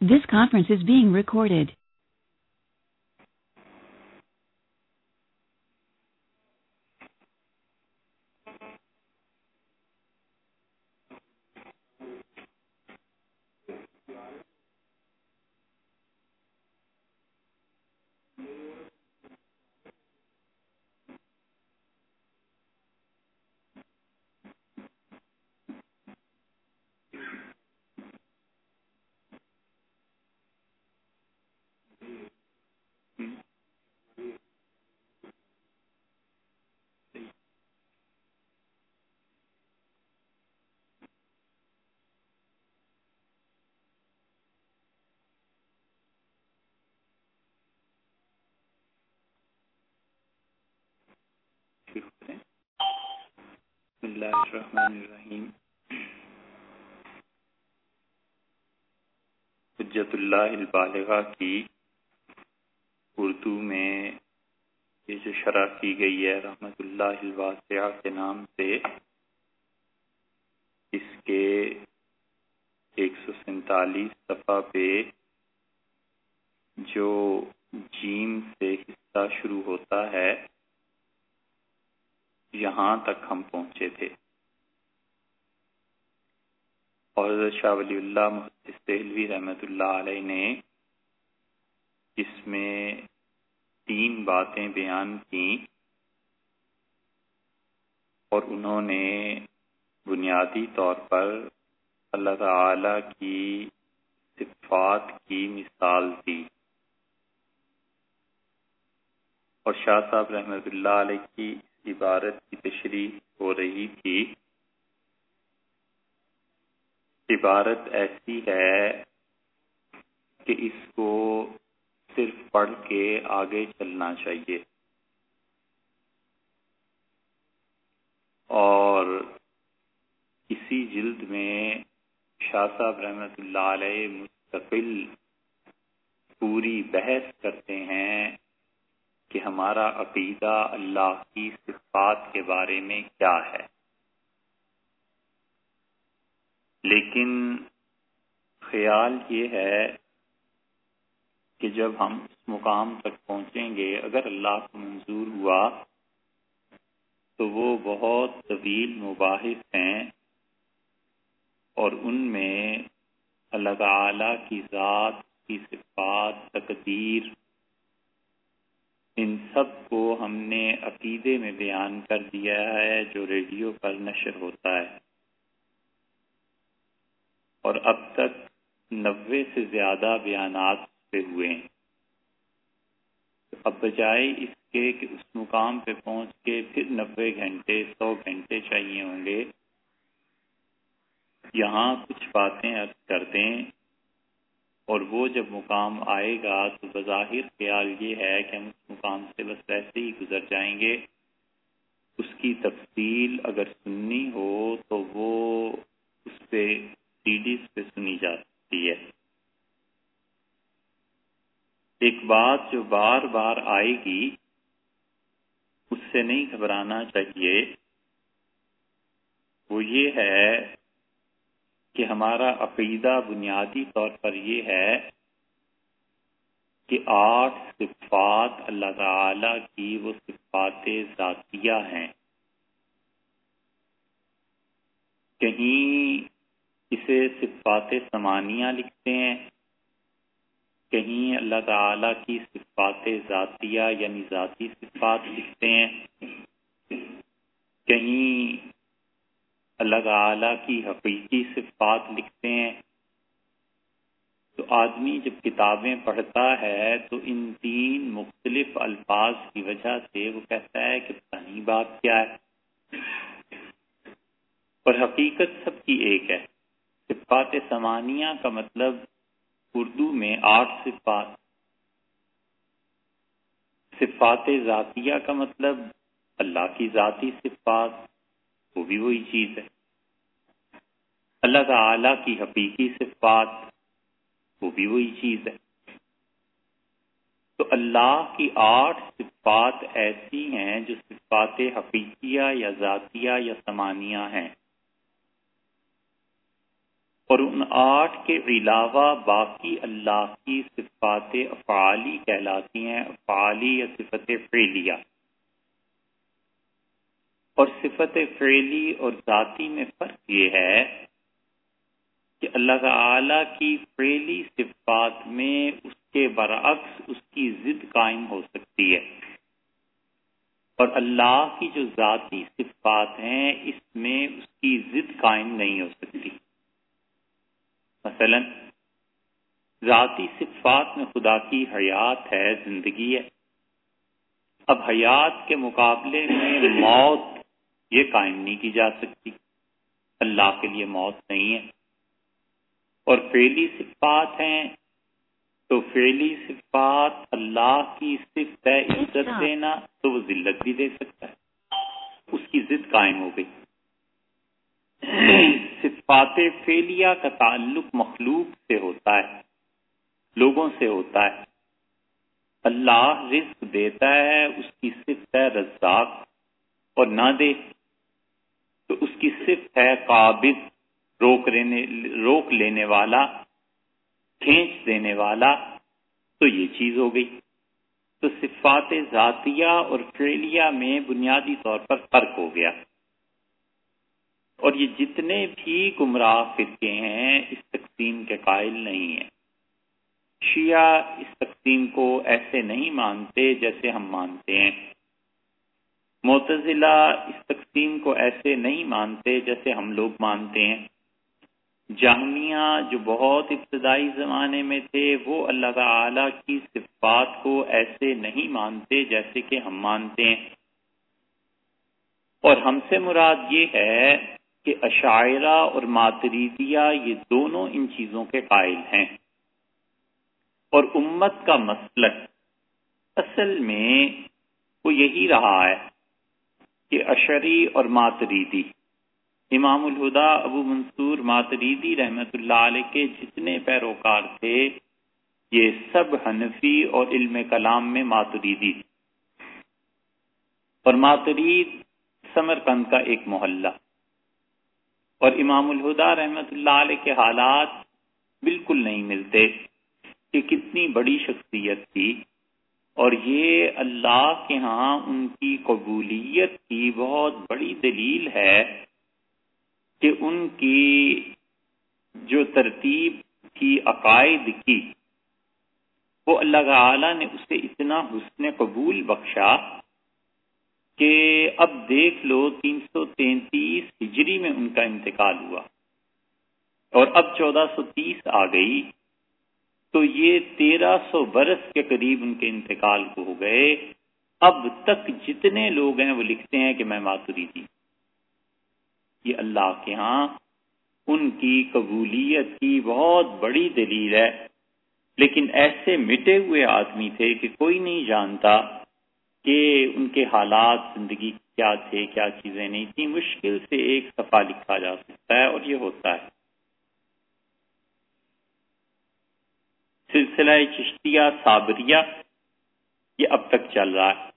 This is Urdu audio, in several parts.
This conference is being recorded. بسم اللہ الرحمن الرحیم حجت اللہ البالغہ کی اردو میں یہ جو شرح کی گئی ہے رحمت اللہ الواسعہ کے نام سے، اس کے ایک سو سینتالیس صفحہ پہ جو جیم سے حصہ شروع ہوتا ہے یہاں تک ہم پہنچے تھے۔ اور شاہ ولی اللہ محدث دہلوی رحمۃ اللہ علیہ نے اس میں تین باتیں بیان کی اور انہوں نے بنیادی طور پر اللہ تعالی کی صفات کی مثال دی۔ اور شاہ صاحب رحمۃ اللہ علیہ کی عبارت کی تشریح ہو رہی تھی۔ عبارت ایسی ہے کہ اس کو صرف پڑھ کے آگے چلنا چاہیے۔ اور اسی جلد میں شاہ صاحب رحمۃ اللہ علیہ مستقل پوری بحث کرتے ہیں۔ کہ ہمارا عقیدہ اللہ کی صفات کے بارے میں کیا ہے۔ لیکن خیال یہ ہے کہ جب ہم اس مقام تک پہنچیں گے، اگر اللہ کو منظور ہوا تو وہ بہت طویل مباحث ہیں اور ان میں اللہ تعالی کی ذات کی صفات، تقدیر ان سب کو ہم نے عقیدے میں بیان کر دیا ہے جو ریڈیو پر نشر ہوتا ہے۔ اور اب تک نوے سے زیادہ بیانات پہ ہوئے ہیں۔ اب بجائے اس کے کہ اس مقام پہ پہنچ کے پھر نوے گھنٹے، سو گھنٹے چاہیے ہوں گے۔ یہاں کچھ باتیں ارد کر دیں اور وہ جب مقام آئے گا تو بظاہر خیال یہ ہے کہ ہم اس مقام سے بس ویسے ہی گزر جائیں گے۔ اس کی تفصیل اگر سننی ہو تو وہ اس پہ سی ڈیز پہ سنی جا سکتی ہے۔ ایک بات جو بار بار آئے گی، اس سے نہیں گھبرانا چاہیے۔ وہ یہ ہے کہ ہمارا عقیدہ بنیادی طور پر یہ ہے کہ آٹھ صفات اللہ تعالی کی وہ صفات ذاتیہ ہیں۔ کہیں اسے صفات سمانیہ لکھتے ہیں، کہیں اللہ تعالی کی صفات ذاتیہ یعنی ذاتی صفات لکھتے ہیں، کہیں اللہ تعالی کی حقیقی صفات لکھتے ہیں۔ تو آدمی جب کتابیں پڑھتا ہے تو ان تین مختلف الفاظ کی وجہ سے وہ کہتا ہے کہ پتہ بات کیا ہے۔ پر حقیقت سب کی ایک ہے۔ صفات سمانیہ کا مطلب اردو میں آٹھ صفات۔ صفات ذاتیہ کا مطلب اللہ کی ذاتی صفات، وہ بھی وہی چیز ہے۔ اللہ تعالی کی حقیقی صفات وہ بھی وہی چیز ہے۔ تو اللہ کی آٹھ صفات ایسی ہیں جو صفات حقیقیہ یا ذاتیہ یا سمانیہ ہیں۔ اور ان آٹھ کے علاوہ باقی اللہ کی صفات افعالی کہلاتی ہیں، افعالی یا صفت فعلیہ۔ اور صفت فعلی اور ذاتی میں فرق یہ ہے کہ اللہ تعالی کی فعلی صفات میں اس کے برعکس اس کی ضد قائم ہو سکتی ہے۔ اور اللہ کی جو ذاتی صفات ہیں، اس میں اس کی ضد قائم نہیں ہو سکتی۔ مثلا، ذاتی صفات میں خدا کی حیات ہے، زندگی ہے۔ اب حیات کے مقابلے میں موت یہ قائم نہیں کی جا سکتی۔ اللہ کے لیے موت نہیں ہے۔ اور فعلی صفات ہیں تو فعلی صفات اللہ کی صفت ہے عزت دینا تو وہ ذلت بھی دے سکتا ہے۔ اس کی ضد قائم ہو گئی۔ صفات فیلیا کا تعلق مخلوق سے ہوتا ہے لوگوں سے ہوتا ہے۔ اللہ رزق دیتا ہے اس کی صفت ہے رزاق اور نہ دے۔ تو اس کی صفت ہے قابض۔ روک لینے روک لینے والا، کھینچ دینے والا، تو یہ چیز ہو گئی۔ تو صفات ذاتیہ اور فعلیہ میں بنیادی طور پر فرق ہو گیا۔ اور یہ جتنے بھی گمراہ فرقے ہیں، اس تقسیم کے قائل نہیں ہیں۔ شیعہ اس تقسیم کو ایسے نہیں مانتے جیسے ہم مانتے ہیں۔ معتزلہ اس تقسیم کو ایسے نہیں مانتے جیسے ہم لوگ مانتے ہیں۔ جامعہ جو بہت ابتدائی زمانے میں تھے، وہ اللہ تعالی کی صفات کو ایسے نہیں مانتے جیسے کہ ہم مانتے ہیں۔ اور ہم سے مراد یہ ہے کہ عشاعرہ اور ماتریدیہ یہ دونوں ان چیزوں کے قائل ہیں۔ اور امت کا مسلک اصل میں وہ یہی رہا ہے کہ اشری اور ماتریدی۔ امام الہدا ابو منصور ماتریدی رحمت اللہ علیہ کے جتنے پیروکار تھے، یہ سب حنفی اور علم کلام میں ماتریدی اور ماترید سمرکند کا ایک محلہ۔ اور امام الہدا رحمت اللہ علیہ کے حالات بالکل نہیں ملتے کہ کتنی بڑی شخصیت تھی۔ اور یہ اللہ کے ہاں ان کی قبولیت کی بہت بڑی دلیل ہے۔ کہ ان کی جو ترتیب تھی عقائد کی، وہ اللہ تعالی نے اسے اتنا حسن قبول بخشا کہ اب دیکھ لو تین سو تینتیس ہجری میں ان کا انتقال ہوا اور اب چودہ سو تیس آ گئی، تو یہ تیرہ سو برس کے قریب ان کے انتقال کو ہو گئے۔ اب تک جتنے لوگ ہیں وہ لکھتے ہیں کہ میں ماتری تھی۔ یہ اللہ کے ہاں ان کی قبولیت کی بہت بڑی دلیل ہے۔ لیکن ایسے مٹے ہوئے آدمی تھے کہ کوئی نہیں جانتا کہ ان کے حالات زندگی کیا تھے، کیا چیزیں نہیں تھیں۔ مشکل سے ایک صفحہ لکھا جا سکتا ہے اور یہ ہوتا ہے۔ سلسلہ چشتیہ صابریہ، یہ اب تک چل رہا ہے۔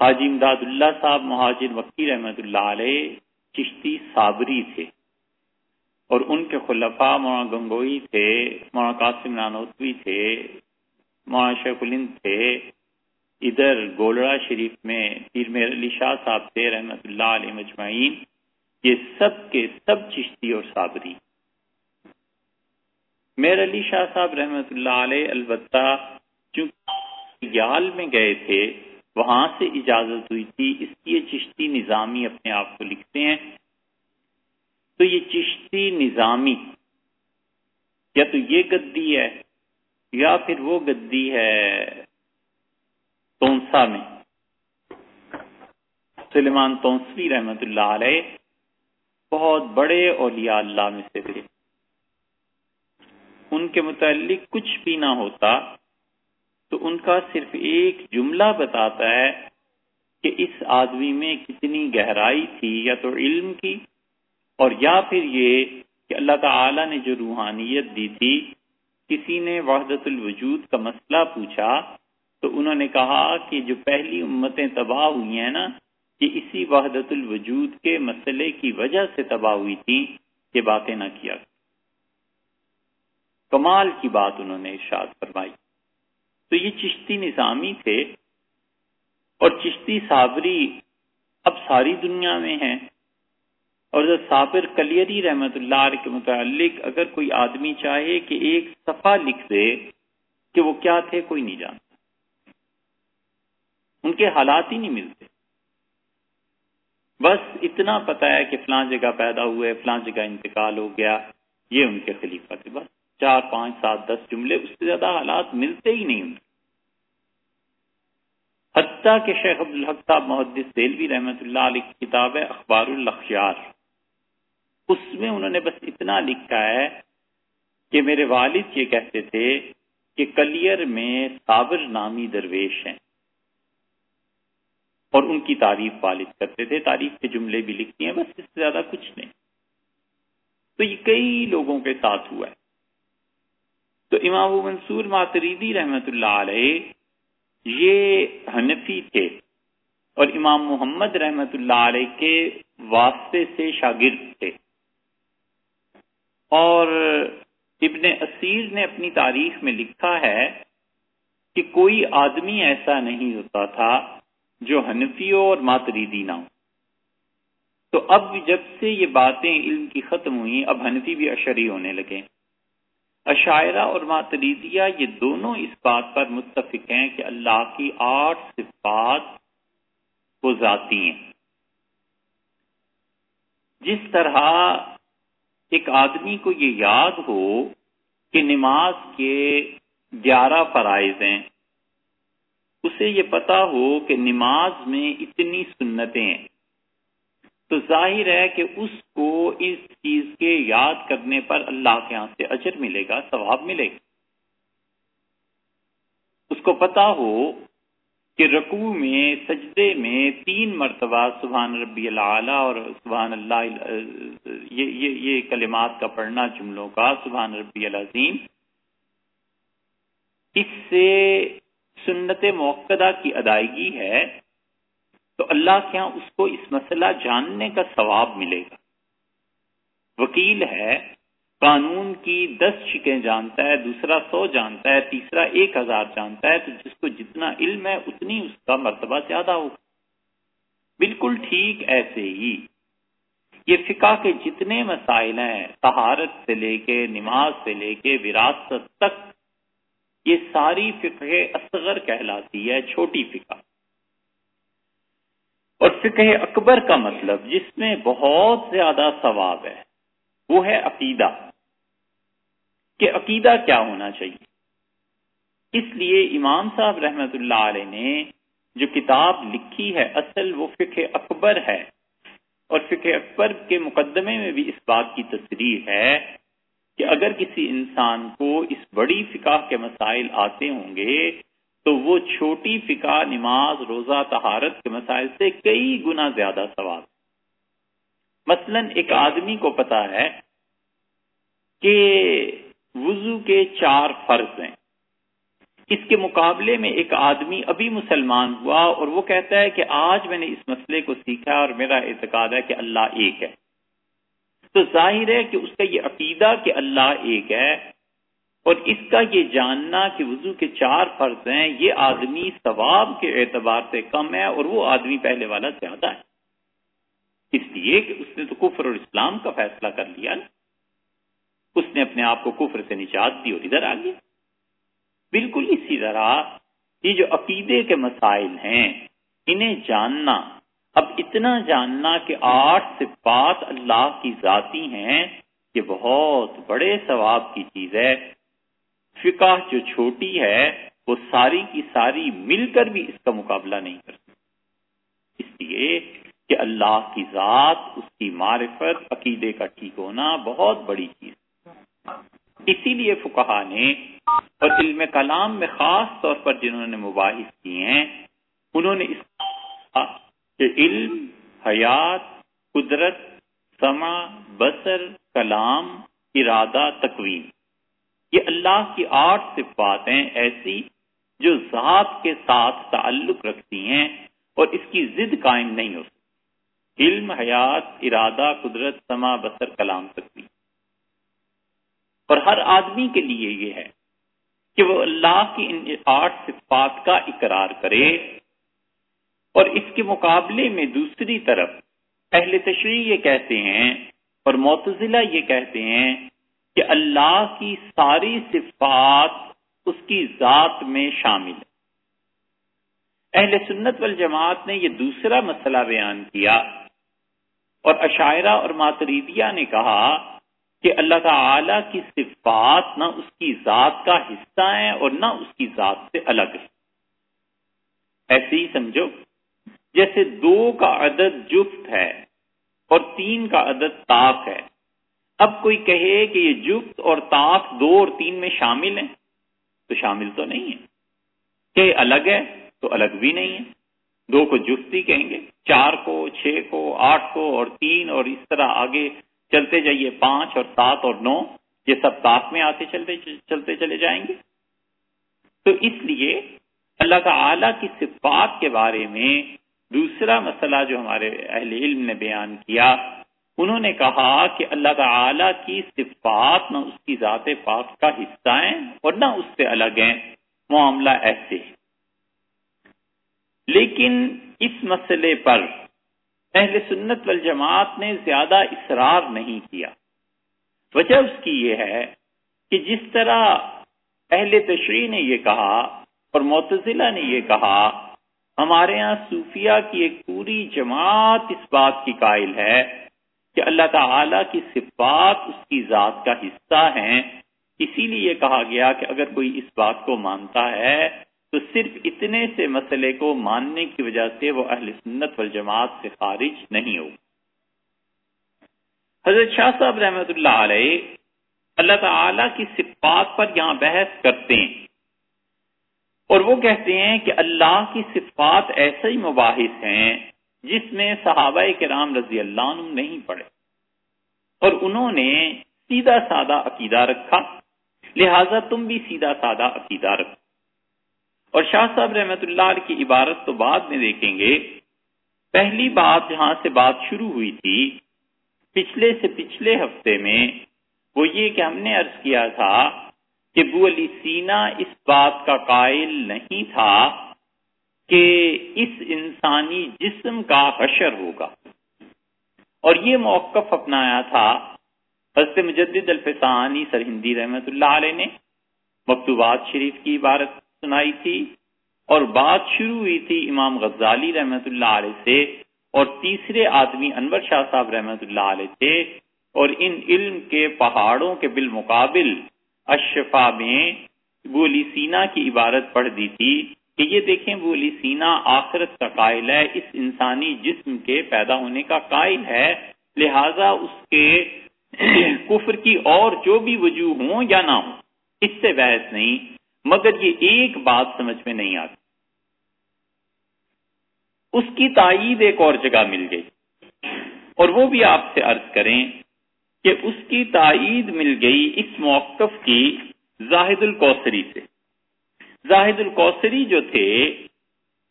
حاجی امداد اللہ صاحب، مہاجر وکی رحمت اللہ علیہ چشتی صابری تھے اور ان کے خلفاء مولانا گنگوئی تھے، مولانا قاسم نانوتوی تھے، مولانا شیخ الند تھے۔ ادھر گولڑا شریف میں پیر میر علی شاہ صاحب تھے، رحمت اللہ علیہ مجمعین۔ یہ سب کے سب چشتی اور صابری۔ میر علی شاہ صاحب رحمت اللہ علیہ البتہ چونکہ یال میں گئے تھے وہاں سے اجازت ہوئی تھی۔ اس لیے چشتی نظامی اپنے آپ کو لکھتے ہیں۔ تو یہ چشتی نظامی، یا تو یہ گدی ہے، یا پھر وہ گدی ہے تونسا میں۔ سلیمان تونسوی رحمت اللہ علیہ بہت بڑے اولیاء اللہ میں سے تھے۔ ان کے متعلق کچھ بھی نہ ہوتا۔ تو ان کا صرف ایک جملہ بتاتا ہے کہ اس آدمی میں کتنی گہرائی تھی یا تو علم کی اور یا پھر یہ کہ اللہ تعالی نے جو روحانیت دی تھی، کسی نے وحدت الوجود کا مسئلہ پوچھا تو انہوں نے کہا کہ جو پہلی امتیں تباہ ہوئی ہیں نا کہ اسی وحدت الوجود کے مسئلے کی وجہ سے تباہ ہوئی تھیں یہ باتیں نہ کیا۔ کمال کی بات انہوں نے ارشاد فرمائی۔ تو یہ چشتی نظامی تھے اور چشتی صابری اب ساری دنیا میں ہیں۔ اور صابر کلیری رحمت اللہ علیہ کے متعلق اگر کوئی آدمی چاہے کہ ایک صفحہ لکھ دے کہ وہ کیا تھے، کوئی نہیں جانتا۔ ان کے حالات ہی نہیں ملتے۔ بس اتنا پتا ہے کہ فلاں جگہ پیدا ہوئے، فلاں جگہ انتقال ہو گیا، یہ ان کے خلیفہ تھے، بس۔ چار پانچ سات دس جملے اس سے زیادہ حالات ملتے ہی نہیں حتیٰ کہ شیخ عبدالحق صاحب محدث سیلوی رحمۃ اللہ علیہ کی کتاب ہے اخبار الخیار اس میں انہوں نے بس اتنا لکھا ہے کہ میرے والد یہ کہتے تھے کہ کلیئر میں صابر نامی درویش ہیں۔ اور ان کی تعریف والد کرتے تھے، تعریف کے جملے بھی لکھتی ہیں، بس اس سے زیادہ کچھ نہیں۔ تو یہ کئی لوگوں کے ساتھ ہوا ہے۔ تو امام منصور ماتریدی رحمت اللہ علیہ یہ حنفی تھے اور امام محمد رحمت اللہ علیہ کے واسطے سے شاگرد تھے۔ اور ابن اسیر نے اپنی تاریخ میں لکھا ہے کہ کوئی آدمی ایسا نہیں ہوتا تھا جو حنفیوں اور ماتریدی نہ ہو۔ تو اب جب سے یہ باتیں علم کی ختم ہوئی اب حنفی بھی اشری ہونے لگے۔ عشاعرہ اور ماتریدیہ یہ دونوں اس بات پر متفق ہیں کہ اللہ کی آٹھ صفات وہ ذاتی ہیں۔ جس طرح ایک آدمی کو یہ یاد ہو کہ نماز کے گیارہ فرائض ہیں، اسے یہ پتا ہو کہ نماز میں اتنی سنتیں ہیں۔ تو ظاہر ہے کہ اس کو اس چیز کے یاد کرنے پر اللہ کے ہاں سے اجر ملے گا ثواب ملے گا۔ اس کو پتا ہو کہ رقو میں سجدے میں تین مرتبہ سبحان ربی اللہ اور سبحان اللہ یہ یہ, یہ کلمات کا پڑھنا جملوں کا سبحان ربی العظیم۔ اس سے سنت موقع کی ادائیگی ہے۔ تو اللہ کے ہاں اس کو اس مسئلہ جاننے کا ثواب ملے گا۔ وکیل ہے، قانون کی دس شکیں جانتا ہے، دوسرا سو جانتا ہے، تیسرا ایک ہزار جانتا ہے، تو جس کو جتنا علم ہے، اتنی اس کا مرتبہ زیادہ ہوگا۔ بالکل ٹھیک ایسے ہی۔ یہ فقہ کے جتنے مسائل ہیں، طہارت سے لے کے نماز سے لے کے وراثت تک، یہ ساری فقہ اصغر کہلاتی ہے، چھوٹی فقہ۔ اور فقہ اکبر کا مطلب جس میں بہت زیادہ ثواب ہے، وہ ہے عقیدہ۔ کہ عقیدہ کیا ہونا چاہیے۔ اس لیے امام صاحب رحمت اللہ علیہ نے جو کتاب لکھی ہے، اصل وہ فقہ اکبر ہے۔ اور فقہ اکبر کے مقدمے میں بھی اس بات کی تصریح ہے کہ اگر کسی انسان کو اس بڑی فقہ کے مسائل آتے ہوں گے تو وہ چھوٹی فقہ نماز روزہ تہارت کے مسائل سے کئی گنا زیادہ سوال مثلا ایک آدمی کو پتا ہے کہ وضو کے چار فرض ہیں۔ اس کے مقابلے میں ایک آدمی ابھی مسلمان ہوا اور وہ کہتا ہے کہ آج میں نے اس مسئلے کو سیکھا اور میرا اعتقاد ہے کہ اللہ ایک ہے۔ تو ظاہر ہے کہ اس کا یہ عقیدہ کہ اللہ ایک ہے اور اس کا یہ جاننا کہ وضو کے چار فرض ہیں، یہ آدمی ثواب کے اعتبار سے کم ہے اور وہ آدمی پہلے والا زیادہ ہے۔ اس لیے کہ اس نے تو کفر اور اسلام کا فیصلہ کر لیا نا۔ اس نے اپنے آپ کو کفر سے نجات دی اور ادھر آ گیا۔ بالکل اسی طرح یہ جو عقیدے کے مسائل ہیں، انہیں جاننا۔ اب اتنا جاننا کہ آٹھ صفات اللہ کی ذاتی ہیں، یہ بہت بڑے ثواب کی چیز ہے۔ فقہ جو چھوٹی ہے، وہ ساری کی ساری مل کر بھی اس کا مقابلہ نہیں کر سکتی۔ اس لیے کہ اللہ کی ذات، اس کی معرفت، عقیدے کا ٹھیک ہونا بہت بڑی چیز اسی لیے فکہ نے اور علم کلام میں خاص طور پر جنہوں نے مباحث کیے ہیں، انہوں نے اس کہ علم، حیات، قدرت سما بسر کلام، ارادہ تقویم یہ اللہ کی آٹھ صفات ہیں ایسی جو ذات کے ساتھ تعلق رکھتی ہیں اور اس کی ضد قائم نہیں ہو سکتی۔ علم، حیات، ارادہ، قدرت، سما بسر کلام سکتی اور ہر آدمی کے لیے یہ ہے کہ وہ اللہ کی ان آٹھ صفات کا اقرار کرے اور اس کے مقابلے میں دوسری طرف اہل تشریح یہ کہتے ہیں اور معتزلہ یہ کہتے ہیں کہ اللہ کی ساری صفات اس کی ذات میں شامل ہے اہل سنت والجماعت نے یہ دوسرا مسئلہ بیان کیا اور عشاعرہ اور ماتریدیہ نے کہا کہ اللہ تعالی کی صفات نہ اس کی ذات کا حصہ ہیں اور نہ اس کی ذات سے الگ ہے ایسے ہی سمجھو، جیسے دو کا عدد جفت ہے اور تین کا عدد تاک ہے اب کوئی کہے کہ یہ جفت اور تاک دو اور تین میں شامل ہیں، تو شامل تو نہیں ہے کہ الگ ہے تو الگ بھی نہیں ہے دو کو جفتی کہیں گے، چار کو، چھ کو، آٹھ کو اور تین اور اس طرح آگے چلتے جائیے، پانچ اور سات اور نو، یہ سب تاک میں آتے چلتے چلتے چلے جائیں گے۔ تو اس لیے اللہ تعالی کی صفات کے بارے میں دوسرا مسئلہ جو ہمارے اہل علم نے بیان کیا انہوں نے کہا کہ اللہ تعالی کی صفات نہ اس کی ذات پاک کا حصہ ہیں اور نہ اس سے الگ ہیں۔ معاملہ ایسے لیکن اس مسئلے پر اہل سنت والجماعت نے زیادہ اصرار نہیں کیا۔ وجہ اس کی یہ ہے کہ جس طرح اہل تشریح نے یہ کہا اور معتزلہ نے یہ کہا، ہمارے ہاں صوفیہ کی ایک پوری جماعت اس بات کی قائل ہے کہ اللہ تعالی کی صفات اس کی ذات کا حصہ ہیں۔ اسی لیے کہا گیا کہ اگر کوئی اس بات کو مانتا ہے، تو صرف اتنے سے مسئلے کو ماننے کی وجہ سے وہ اہل سنت والجماعت سے خارج نہیں ہو حضرت شاہ صاحب رحمت اللہ علیہ اللہ تعالی کی صفات پر یہاں بحث کرتے ہیں۔ اور وہ کہتے ہیں کہ اللہ کی صفات ایسے ہی مباحث ہیں جس میں صحابہ کرام رضی اللہ عنہ نہیں پڑے اور انہوں نے سیدھا سادہ عقیدہ رکھا، لہذا تم بھی سیدھا سادہ عقیدہ رکھو۔ اور شاہ صاحب رحمت اللہ علیہ کی عبارت تو بعد میں دیکھیں گے۔ پہلی بات جہاں سے بات شروع ہوئی تھی، پچھلے سے پچھلے ہفتے میں، وہ یہ کہ ہم نے عرض کیا تھا کہ بو علی سینا اس بات کا قائل نہیں تھا کہ اس انسانی جسم کا حشر ہوگا۔ اور یہ موقف اپنایا تھا حضرت مجدد الفسانی سرہندی رحمت اللہ علیہ نے۔ مکتوبات شریف کی عبارت سنائی تھی اور بات شروع ہوئی تھی امام غزالی رحمت اللہ علیہ سے اور تیسرے آدمی انور شاہ صاحب رحمت اللہ علیہ تھے۔ اور ان علم کے پہاڑوں کے بالمقابل اشفا میں بولی سینا کی عبارت پڑھ دی تھی۔ کہ یہ دیکھیں بولی سینا آخرت کا قائل ہے، اس انسانی جسم کے پیدا ہونے کا قائل ہے۔ لہذا اس کے کفر کی اور جو بھی وجوہ ہوں یا نہ ہوں، اس سے بحث نہیں۔ مگر یہ ایک بات سمجھ میں نہیں آتی۔ اس کی تائید ایک اور جگہ مل گئی۔ اور وہ بھی آپ سے عرض کریں کہ اس کی تائید مل گئی اس موقف کی زاہد الکوسری سے۔ زاہد الکوسری جو تھے،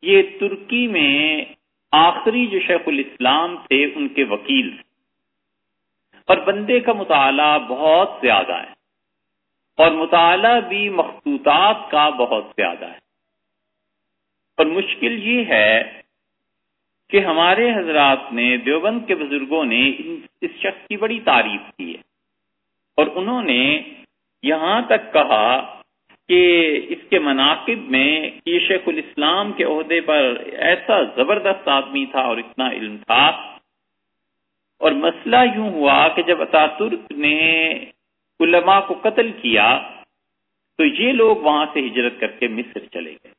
یہ ترکی میں آخری جو شیخ الاسلام تھے، ان کے وکیل تھے۔ اور بندے کا مطالعہ بہت زیادہ ہے۔ اور مطالعہ بھی مخطوطات کا بہت زیادہ ہے۔ اور مشکل یہ ہے کہ ہمارے حضرات نے، دیوبند کے بزرگوں نے اس شخص کی بڑی تعریف کی ہے۔ اور انہوں نے یہاں تک کہا کہ اس کے مناقب میں یہ شیخ الاسلام کے عہدے پر ایسا زبردست آدمی تھا اور اتنا علم تھا۔ اور مسئلہ یوں ہوا کہ جب اتاترک نے علماء کو قتل کیا، تو یہ لوگ وہاں سے ہجرت کر کے مصر چلے گئے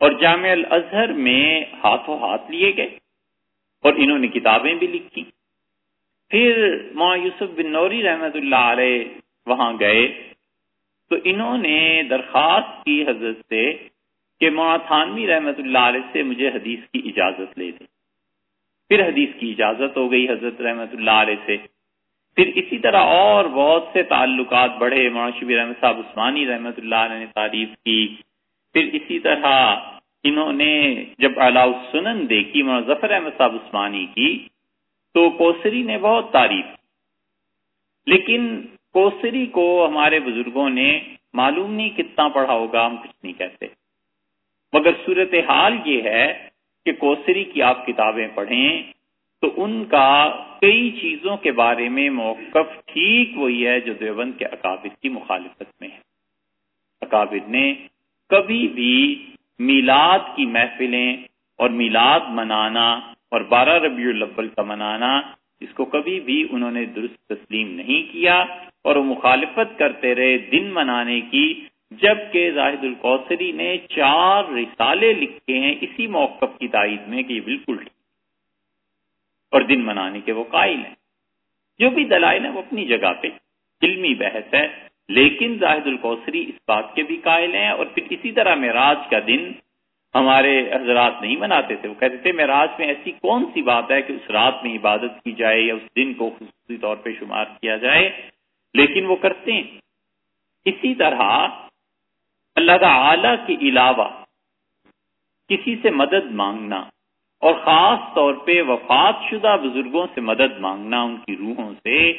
اور جامع الازہر میں ہاتھوں ہاتھ لیے گئے اور انہوں نے کتابیں بھی لکھی۔ پھر ماں یوسف بن نوری رحمت اللہ علیہ وہاں گئے۔ تو انہوں نے درخواست کی حضرت سے کہ ماں تھانوی رحمت اللہ علیہ سے مجھے حدیث کی اجازت لے دے پھر حدیث کی اجازت ہو گئی حضرت رحمت اللہ علیہ سے۔ پھر اسی طرح اور بہت سے تعلقات بڑھے۔ شبیر احمد صاحب عثمانی رحمۃ اللہ علیہ نے تعریف کی۔ پھر اسی طرح انہوں نے جب علاؤ سنن دیکھی ظفر احمد صاحب عثمانی کی، تو کوسری نے بہت تعریف لیکن کوسری کو ہمارے بزرگوں نے معلوم نہیں کتنا پڑھا ہوگا، ہم کچھ نہیں کہتے۔ مگر صورت حال یہ ہے کہ کوسری کی آپ کتابیں پڑھیں تو ان کا کئی چیزوں کے بارے میں موقف ٹھیک وہی ہے جو دیوبند کے اکابر کی مخالفت میں ہے۔ اکابر نے کبھی بھی میلاد کی محفلیں اور میلاد منانا اور بارہ ربیع الاول کا منانا اس کو کبھی بھی انہوں نے درست تسلیم نہیں کیا اور وہ مخالفت کرتے رہے دن منانے کی، جبکہ زاہد القوسری نے چار رسالے لکھے ہیں اسی موقف کی تائید میں کہ یہ بالکل ٹھیک اور دن منانے کے وہ قائل ہیں۔ جو بھی دلائل ہیں وہ اپنی جگہ پہ علمی بحث ہے، لیکن زاہد القوسری اس بات کے بھی قائل ہیں اور پھر اسی طرح معراج کا دن ہمارے حضرات نہیں مناتے تھے۔ وہ کہتے تھے، معراج میں ایسی کون سی بات ہے کہ اس رات میں عبادت کی جائے یا اس دن کو خصوصی طور پہ شمار کیا جائے؟ لیکن وہ کرتے ہیں۔ اسی طرح اللہ تعالی کے علاوہ کسی سے مدد مانگنا اور خاص طور پہ وفات شدہ بزرگوں سے مدد مانگنا ان کی روحوں سے،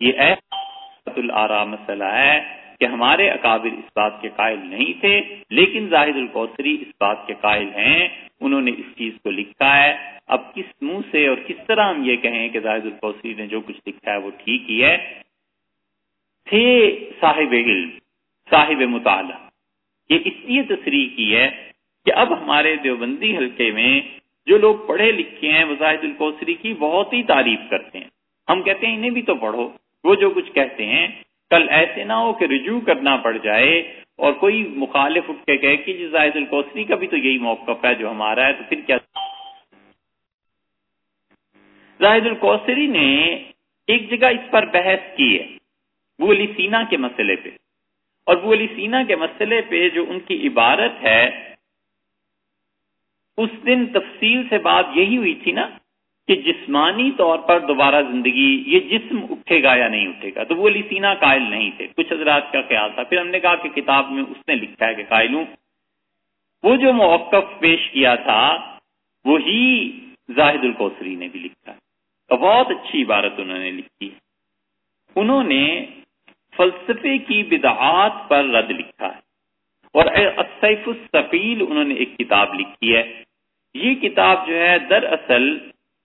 یہ ایسا مسئلہ ہے کہ ہمارے اکابر اس بات کے قائل نہیں تھے، لیکن زاہد القوسری اس بات کے قائل ہیں، انہوں نے اس چیز کو لکھا ہے۔ اب کس منہ سے اور کس طرح ہم یہ کہیں کہ زاہد القوسری نے جو کچھ لکھا ہے وہ ٹھیک ہی ہے؟ تھے صاحب علم، صاحب مطالعہ۔ یہ اس لیے تصریح کی ہے کہ اب ہمارے دیوبندی حلقے میں جو لوگ پڑھے لکھے ہیں وزاحد القوسری کی بہت ہی تعریف کرتے ہیں۔ ہم کہتے ہیں انہیں بھی تو پڑھو، وہ جو کچھ کہتے ہیں کل ایسے نہ ہو کہ رجوع کرنا پڑ جائے اور کوئی مخالف اٹھ کے کہے کہ جی زاہد القوسری کا بھی تو یہی موقف ہے جو ہمارا ہے، تو پھر کیا؟ زاہد القوسری نے ایک جگہ اس پر بحث کی ہے وہ علی سینا کے مسئلے پہ۔ اور وہ علی سینا کے مسئلے پہ جو ان کی عبارت ہے، اس دن تفصیل سے بات یہی ہوئی تھی نا کہ جسمانی طور پر دوبارہ زندگی یہ جسم اٹھے گا یا نہیں اٹھے گا؟ تو وہ علی سینا قائل نہیں تھے۔ کچھ حضرات کا خیال تھا۔ پھر ہم نے کہا کہ کتاب میں اس نے لکھا ہے کہ قائل ہوں وہ جو موقف پیش کیا تھا، وہی زاہد القوسری نے بھی لکھا ہے۔ بہت اچھی عبارت انہوں نے لکھی ہے۔ انہوں نے فلسفے کی بدعات پر رد لکھا ہے۔ اور اسیف السفیل، انہوں نے ایک کتاب لکھی ہے۔ یہ کتاب جو ہے، دراصل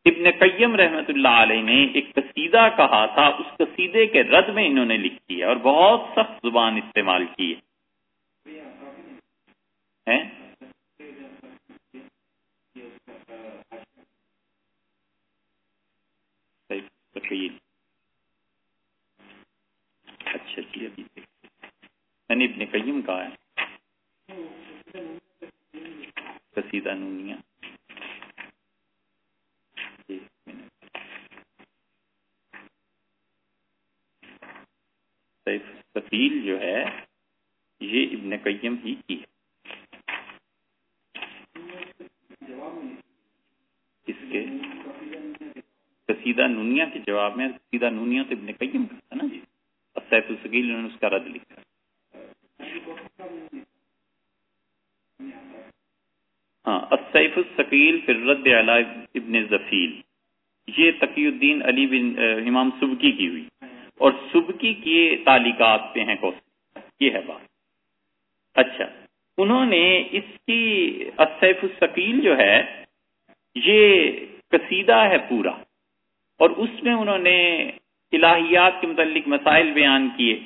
ابن قیم رحمت اللہ علیہ نے ایک قصیدہ کہا تھا، اس قصیدے کے رد میں انہوں نے لکھی ہے اور بہت سخت زبان استعمال کی ہے۔ اچھا جی ابھی میں نے ابن قیم کہا ہے۔ قصیدہ نونیہ۔ تفیل جو ہے، یہ ابن قیم ہی کی ہے۔ اس کے قصیدہ نونیا کے جواب میں قصیدہ نونیا تو ابن قیم کا تھا نا جی۔ اور سیف السکیل انہوں نے اس کا رد لکھا۔ ہاں السیف السکیل پھر رد علی ابن زفیل یہ تقی الدین علی بن، امام سبکی کی ہوئی۔ اور سبکی کی تعلیقات پہ ہیں کوسری یہ ہے بات۔ اچھا انہوں نے اس کی اسیف السکیل جو ہے، یہ قصیدہ ہے پورا۔ اور اس میں انہوں نے الہیات کے متعلق مسائل بیان کیے۔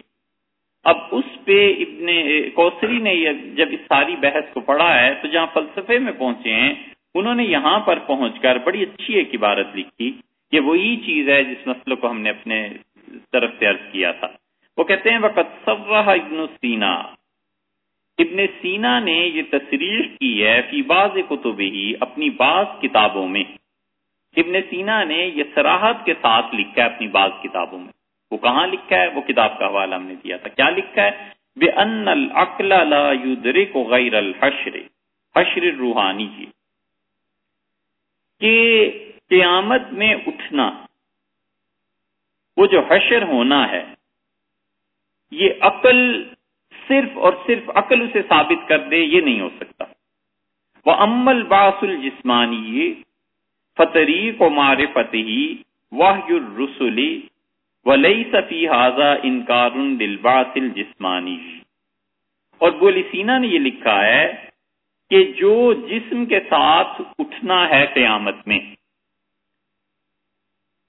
اب اس پہ ابن کوسری نے جب اس ساری بحث کو پڑھا ہے، تو جہاں فلسفے میں پہنچے ہیں، انہوں نے یہاں پر پہنچ کر بڑی اچھی ایک عبارت لکھی۔ یہ وہی چیز ہے جس مسئلے کو ہم نے اپنے طرف سے عرض کیا تھا۔ وہ کہتے ہیں وقت ابن سینا ابن سینا نے یہ تصریح کی ہے فی باز کتب ہی اپنی بعض کتابوں میں۔ ابن سینا نے یہ سراحت کے ساتھ لکھا ہے اپنی بعض کتابوں میں۔ وہ کہاں لکھا ہے؟ وہ کتاب کا حوالہ ہم نے دیا تھا۔ کیا لکھا ہے؟ بے ان العقل لا يدرك غیر الحشر۔ حشر روحانی جی۔ کہ قیامت میں اٹھنا وہ جو حشر ہونا ہے، یہ عقل صرف اور صرف عقل اسے ثابت کر دے، یہ نہیں ہو سکتا۔ وہ امل باس الجسمانی فتری کو مار فتحی واہ رسولی ولی صفی حاضہ انکار دلباطل جسمانی اور بولی سینا نے یہ لکھا ہے کہ جو جسم کے ساتھ اٹھنا ہے قیامت میں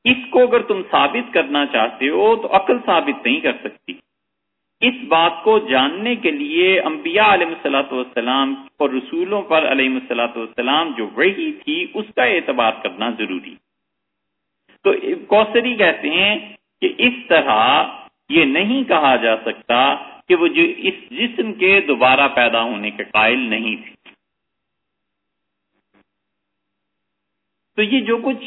اس کو اگر تم ثابت کرنا چاہتے ہو تو عقل ثابت نہیں کر سکتی۔ اس بات کو جاننے کے لیے انبیاء علیہ السلاۃ والسلام اور رسولوں پر علیہ السلاۃ والسلام جو وہی تھی، اس کا اعتبار کرنا ضروری۔ تو کوسری کہتے ہیں کہ اس طرح یہ نہیں کہا جا سکتا کہ وہ جو اس جسم کے دوبارہ پیدا ہونے کے قائل نہیں تھی۔ تو یہ جو کچھ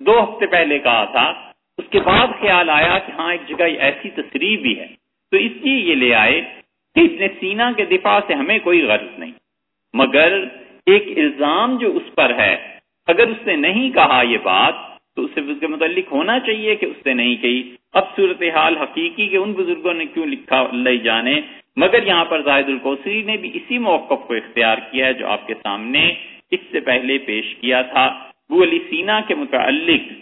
دو ہفتے پہلے کہا تھا، اس کے بعد خیال آیا کہ ہاں ایک جگہ ایسی تصریح بھی ہے۔ تو اس لیے یہ لے آئے کہ ابن سینا کے دفاع سے ہمیں کوئی غرض نہیں۔ مگر ایک الزام جو اس پر ہے، اگر اس نے نہیں کہا یہ بات، تو اسے اس کے متعلق ہونا چاہیے کہ اس نے نہیں کہی۔ اب صورتحال حقیقی کے ان بزرگوں نے کیوں لکھا اللہ جانے۔ مگر یہاں پر زاہد القوسری نے بھی اسی موقف کو اختیار کیا ہے جو آپ کے سامنے اس سے پہلے پیش کیا تھا۔ وہ علی سینا کے متعلق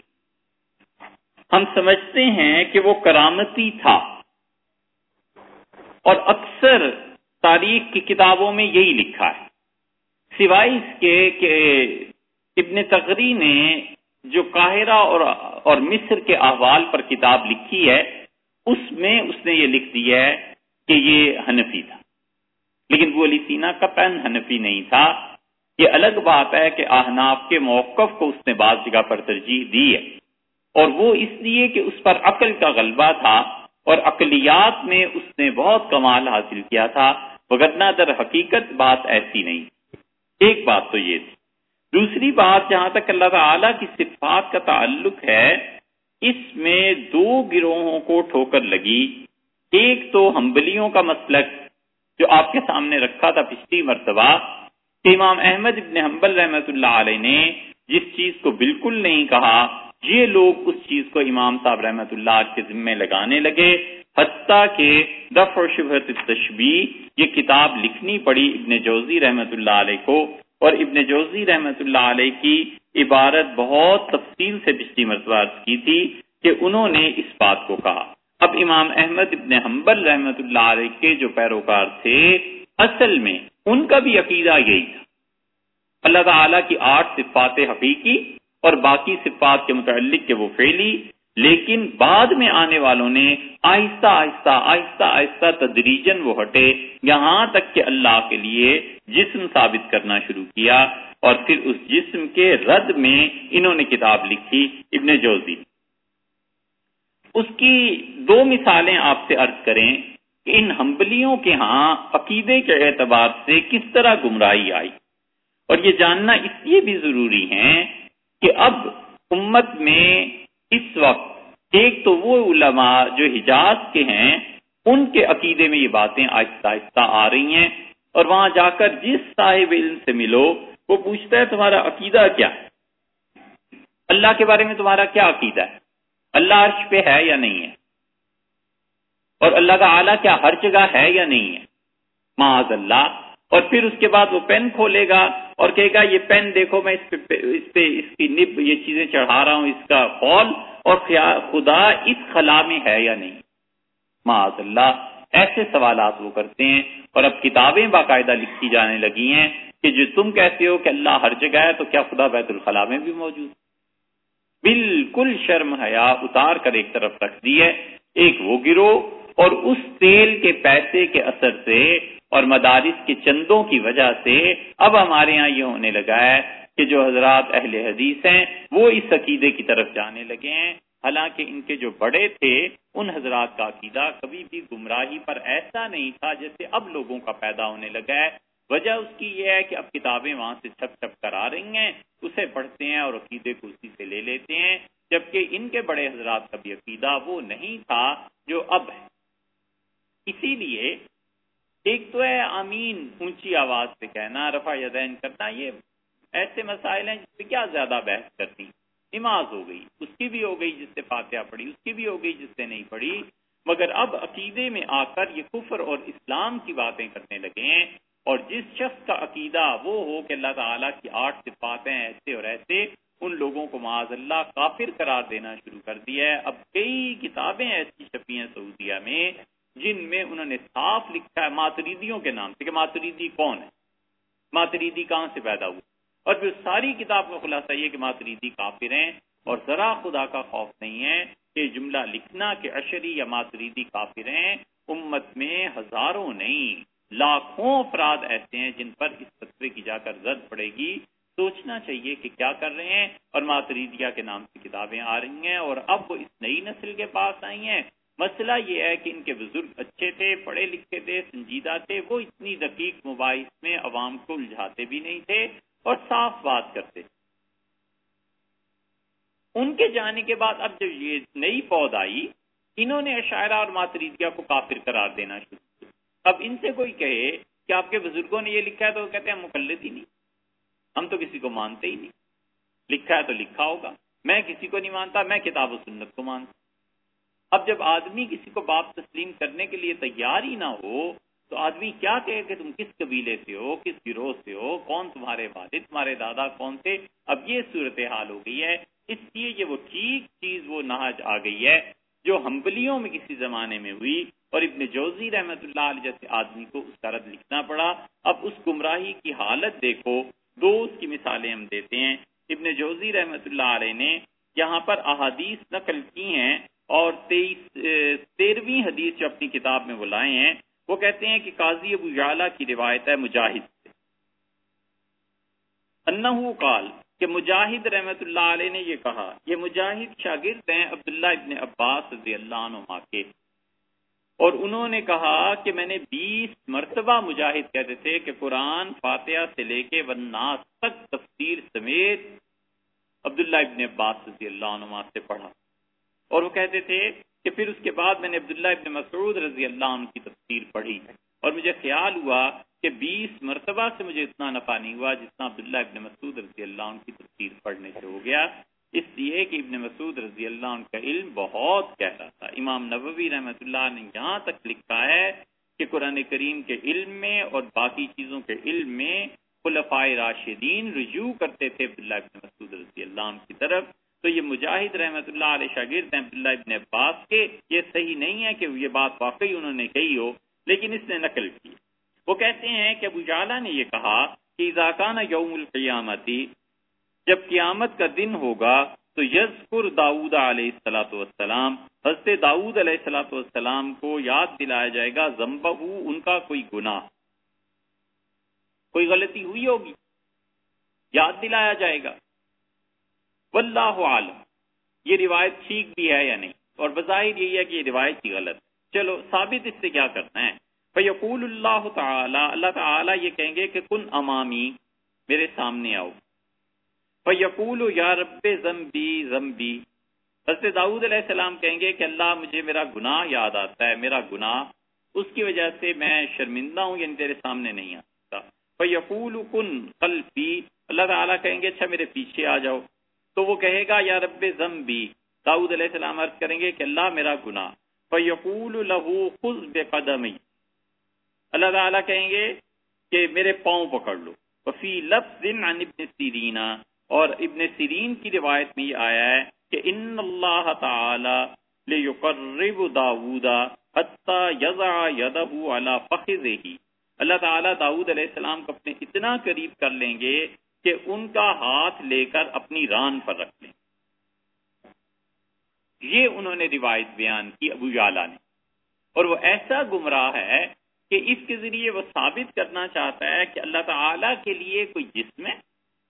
ہم سمجھتے ہیں کہ وہ کرامتی تھا۔ اور اکثر تاریخ کی کتابوں میں یہی لکھا ہے۔ سوائے اس کے کہ ابن تغری نے جو قاہرہ اور اور مصر کے احوال پر کتاب لکھی ہے، اس میں اس نے یہ لکھ دیا ہے کہ یہ حنفی تھا۔ لیکن وہ علی سینا کا پین حنفی نہیں تھا۔ یہ الگ بات ہے کہ احناف کے موقف کو اس نے بعض جگہ پر ترجیح دی ہے۔ اور وہ اس لیے کہ اس پر عقل کا غلبہ تھا اور اقلیات میں اس نے بہت کمال حاصل کیا تھا وغیرہ در حقیقت بات ایسی نہیں۔ ایک بات تو یہ تھی۔ دوسری بات جہاں تک اللہ تعالی کی صفات کا تعلق ہے، اس میں دو گروہوں کو ٹھوکر لگی۔ ایک تو ہمبلیوں کا مسلک جو آپ کے سامنے رکھا تھا پچھلی مرتبہ۔ کہ امام احمد ابن حنبل رحمت اللہ علیہ نے جس چیز کو بالکل نہیں کہا، یہ لوگ اس چیز کو امام صاحب رحمت اللہ کے ذمے لگانے لگے۔ حتیٰ کہ دف اور شبہت تشبی یہ کتاب لکھنی پڑی ابن جوزی رحمت اللہ علیہ کو۔ اور ابن جوزی رحمت اللہ علیہ کی عبارت بہت تفصیل سے پچھلی مرتبہ کی تھی کہ انہوں نے اس بات کو کہا۔ اب امام احمد ابن حنبل رحمت اللہ علیہ کے جو پیروکار تھے، اصل میں ان کا بھی عقیدہ یہی تھا۔ اللہ تعالیٰ کی آٹھ صفات حقیقی اور باقی صفات کے متعلق کہ وہ فیلی لیکن بعد میں آنے والوں نے آہستہ آہستہ آہستہ آہستہ تدریجن وہ ہٹے۔ یہاں تک کہ اللہ کے لیے جسم ثابت کرنا شروع کیا اور پھر اس جسم کے رد میں انہوں نے کتاب لکھی ابن جوزی۔ اس کی دو مثالیں آپ سے عرض کریں۔ کہ ان ہمبلیوں کے ہاں عقیدے کے اعتبار سے کس طرح گمراہی آئی؟ اور یہ جاننا اس لیے بھی ضروری ہے کہ اب امت میں اس وقت ایک تو وہ علماء جو حجاز کے ہیں، ان کے عقیدے میں یہ باتیں آہستہ آہستہ آ رہی ہیں اور وہاں جا کر جس صاحب علم سے ملو، وہ پوچھتا ہے تمہارا عقیدہ کیا؟ اللہ کے بارے میں تمہارا کیا عقیدہ ہے؟ اللہ عرش پہ ہے یا نہیں ہے؟ اور اللہ کا اعلیٰ کیا، ہر جگہ ہے یا نہیں ہے؟ معاذ اللہ۔ اور پھر اس کے بعد وہ پین کھولے گا اور کہے گا، یہ پین دیکھو، میں اس پہ اس پہ، اس کی نب، یہ چیزیں چڑھا رہا ہوں، اس کا قول۔ اور خدا اس خلا میں ہے یا نہیں؟ معاذ اللہ۔ ایسے سوالات وہ کرتے ہیں اور اب کتابیں باقاعدہ لکھی جانے لگی ہیں کہ جو تم کہتے ہو کہ اللہ ہر جگہ ہے، تو کیا خدا بیت الخلاء میں بھی موجود بالکل شرم حیا، اتار کر ایک طرف رکھ دی ہے ایک وہ گروہ اور اس تیل کے پیسے کے اثر سے اور مدارس کے چندوں کی وجہ سے اب ہمارے یہاں یہ ہونے لگا ہے کہ جو حضرات اہل حدیث ہیں، وہ اس عقیدے کی طرف جانے لگے ہیں۔ حالانکہ ان کے جو بڑے تھے، ان حضرات کا عقیدہ کبھی بھی گمراہی پر ایسا نہیں تھا جیسے اب لوگوں کا پیدا ہونے لگا ہے۔ وجہ اس کی یہ ہے کہ اب کتابیں وہاں سے چھپ چھپ کر آ رہی ہیں، اسے پڑھتے ہیں اور عقیدے کو اسی سے لے لیتے ہیں۔ جبکہ ان کے بڑے حضرات کا بھی عقیدہ وہ نہیں تھا جو اب ہے۔ اسی لیے ایک تو ہے امین اونچی آواز سے کہنا، رفع یدین کرنا، یہ ایسے مسائل ہیں جس پہ کیا زیادہ بحث کرتی نماز ہو گئی، اس کی بھی ہو گئی جس سے فاتحہ پڑھی، اس کی بھی ہو گئی جس سے نہیں پڑھی۔ مگر اب عقیدے میں آ کر یہ کفر اور اسلام کی باتیں کرنے لگے ہیں اور جس شخص کا عقیدہ وہ ہو کہ اللہ تعالیٰ کی آٹھ صفات ہیں ایسے اور ایسے، ان لوگوں کو معاذ اللہ کافر قرار دینا شروع کر دیا ہے۔ اب کئی کتابیں ایسی چھپی ہیں سعودیہ میں جن میں انہوں نے صاف لکھا ہے ماتریدیوں کے نام سے کہ ماتریدی کون ہے؟ ماتریدی کہاں سے پیدا ہوا اور پھر ساری کتاب کا خلاصہ یہ کہ ماتریدی کافر ہیں اور ذرا خدا کا خوف نہیں ہے کہ جملہ لکھنا کہ اشری یا ماتریدی کافر ہیں، امت میں ہزاروں نہیں، لاکھوں افراد ایسے ہیں جن پر اس فتوے کی جا کر زد پڑے گی۔ سوچنا چاہیے کہ کیا کر رہے ہیں اور ماتریدیا کے نام سے کتابیں آ رہی ہیں اور اب وہ اس نئی نسل کے پاس آئی ہیں۔ مسئلہ یہ ہے کہ ان کے بزرگ اچھے تھے، پڑھے لکھے تھے، سنجیدہ تھے، وہ اتنی دقیق مباحث میں عوام کو الجھاتے بھی نہیں تھے اور صاف بات کرتے۔ ان کے جانے کے بعد اب جب یہ نئی پود آئی، انہوں نے اشاعرہ اور ماتریدیا کو کافر قرار دینا شروع کیا۔ اب ان سے کوئی کہے کہ آپ کے بزرگوں نے یہ لکھا ہے تو وہ کہتے ہیں مقلد ہی نہیں، ہم تو کسی کو مانتے ہی نہیں۔ لکھا ہے تو لکھا ہوگا، میں کسی کو نہیں مانتا، میں کتاب و سنت کو مانتا۔ اب جب آدمی کسی کو باپ تسلیم کرنے کے لیے تیار ہی نہ ہو، تو آدمی کیا کہے کہ تم کس قبیلے سے ہو، کس گروہ سے ہو، کون تمہارے والد، تمہارے دادا کون تھے؟ اب یہ صورت حال ہو گئی ہے۔ اس لیے یہ وہ ٹھیک چیز، وہ نہج آ گئی ہے جو ہمبلیوں میں کسی زمانے میں ہوئی اور ابن جوزی رحمت اللہ علیہ جیسے آدمی کو اس کا رد لکھنا پڑا۔ اب اس گمراہی کی حالت دیکھو۔ دو اس کی مثالیں ہم دیتے ہیں۔ ابن جوزی رحمت اللہ علیہ نے یہاں پر احادیث نقل کی ہیں۔ اور تیرہویں حدیث جو اپنی کتاب میں وہ لائے ہیں، وہ کہتے ہیں کہ قاضی ابو جالا کی روایت ہے مجاہد سے۔ انہو قال کہ مجاہد رحمت اللہ علیہ نے یہ کہا، یہ مجاہد شاگرد ہیں عبداللہ ابن عباس رضی اللہ عنہ کے۔ اور انہوں نے کہا کہ میں نے بیس مرتبہ مجاہد کہتے تھے کہ قرآن فاتحہ سے لے کے وناس تک تفسیر سمیت عبداللہ ابن عباس رضی اللہ عنہ سے پڑھا۔ اور وہ کہتے تھے کہ پھر اس کے بعد میں نے عبداللہ ابن مسعود رضی اللہ عنہ کی تفسیر پڑھی اور مجھے خیال ہوا کہ بیس مرتبہ سے مجھے اتنا نفع نہیں ہوا جتنا عبداللہ ابن مسعود رضی اللہ عنہ کی تفسیر پڑھنے سے ہو گیا۔ اس لیے کہ ابن مسعود رضی اللہ عنہ کا علم بہت کہتا تھا۔ امام نبوی رحمۃ اللہ نے یہاں تک لکھا ہے کہ قرآن کریم کے علم میں اور باقی چیزوں کے علم میں خلفائے راشدین رجوع کرتے تھے عبداللہ ابن مسعود رضی اللہ عنہ کی طرف۔ تو یہ مجاہد رحمۃ اللہ علیہ شاگرد عبداللہ ابن عباس کے یہ صحیح نہیں ہے کہ یہ بات واقعی انہوں نے کہی ہو، لیکن اس نے نقل کی۔ وہ کہتے ہیں کہ ابو جالا نے یہ کہا کہ اضاکان یوم القیامتی جب قیامت کا دن ہوگا، تو یزقر داود علیہ السلاۃ والسلام، حضرت داود علیہ السلاۃ والسلام کو یاد دلایا جائے گا زمبہ ان کا کوئی گناہ۔ کوئی غلطی ہوئی ہوگی؟ یاد دلایا جائے گا۔ واللہ عالم۔ یہ روایت ٹھیک بھی ہے یا نہیں؟ اور بظاہر یہی ہے کہ یہ روایت کی غلط چلو، ثابت اس سے کیا کرنا ہے فیقول اللہ تعالی اللہ تعالی یہ کہیں گے کہ کن امامی، میرے سامنے آؤ۔ فیقول یا رب زمبی زمبی حضرت داؤد علیہ السلام کہیں گے کہ اللہ، مجھے میرا گناہ یاد آتا ہے، میرا گناہ۔ اس کی وجہ سے میں شرمندہ ہوں یعنی تیرے سامنے نہیں آتا فیقول کن قلبی۔ اللہ تعالیٰ کہیں گے اچھا میرے پیچھے آ جاؤ۔ تو وہ کہے گا، یا رب زمبی داؤد علیہ السلام عرض کریں گے کہ اللہ میرا گناہ فیقول لہو خز بے قدمی اللہ تعالیٰ کہیں گے کہ میرے پاؤں پکڑ لو۔ وفی لفظ عن ابن سیرینا اور ابن سیرین کی روایت میں یہ آیا ہے کہ ان اللہ تعالی لیقرب داود حتی یضع یدہ علی فخذہی اللہ تعالیٰ داود علیہ السلام کو اپنے اتنا قریب کر لیں گے کہ ان کا ہاتھ لے کر اپنی ران پر رکھ لیں۔ یہ انہوں نے روایت بیان کی ابو جالا نے۔ اور وہ ایسا گمراہ ہے کہ اس کے ذریعے وہ ثابت کرنا چاہتا ہے کہ اللہ تعالی کے لیے کوئی جسم ہے،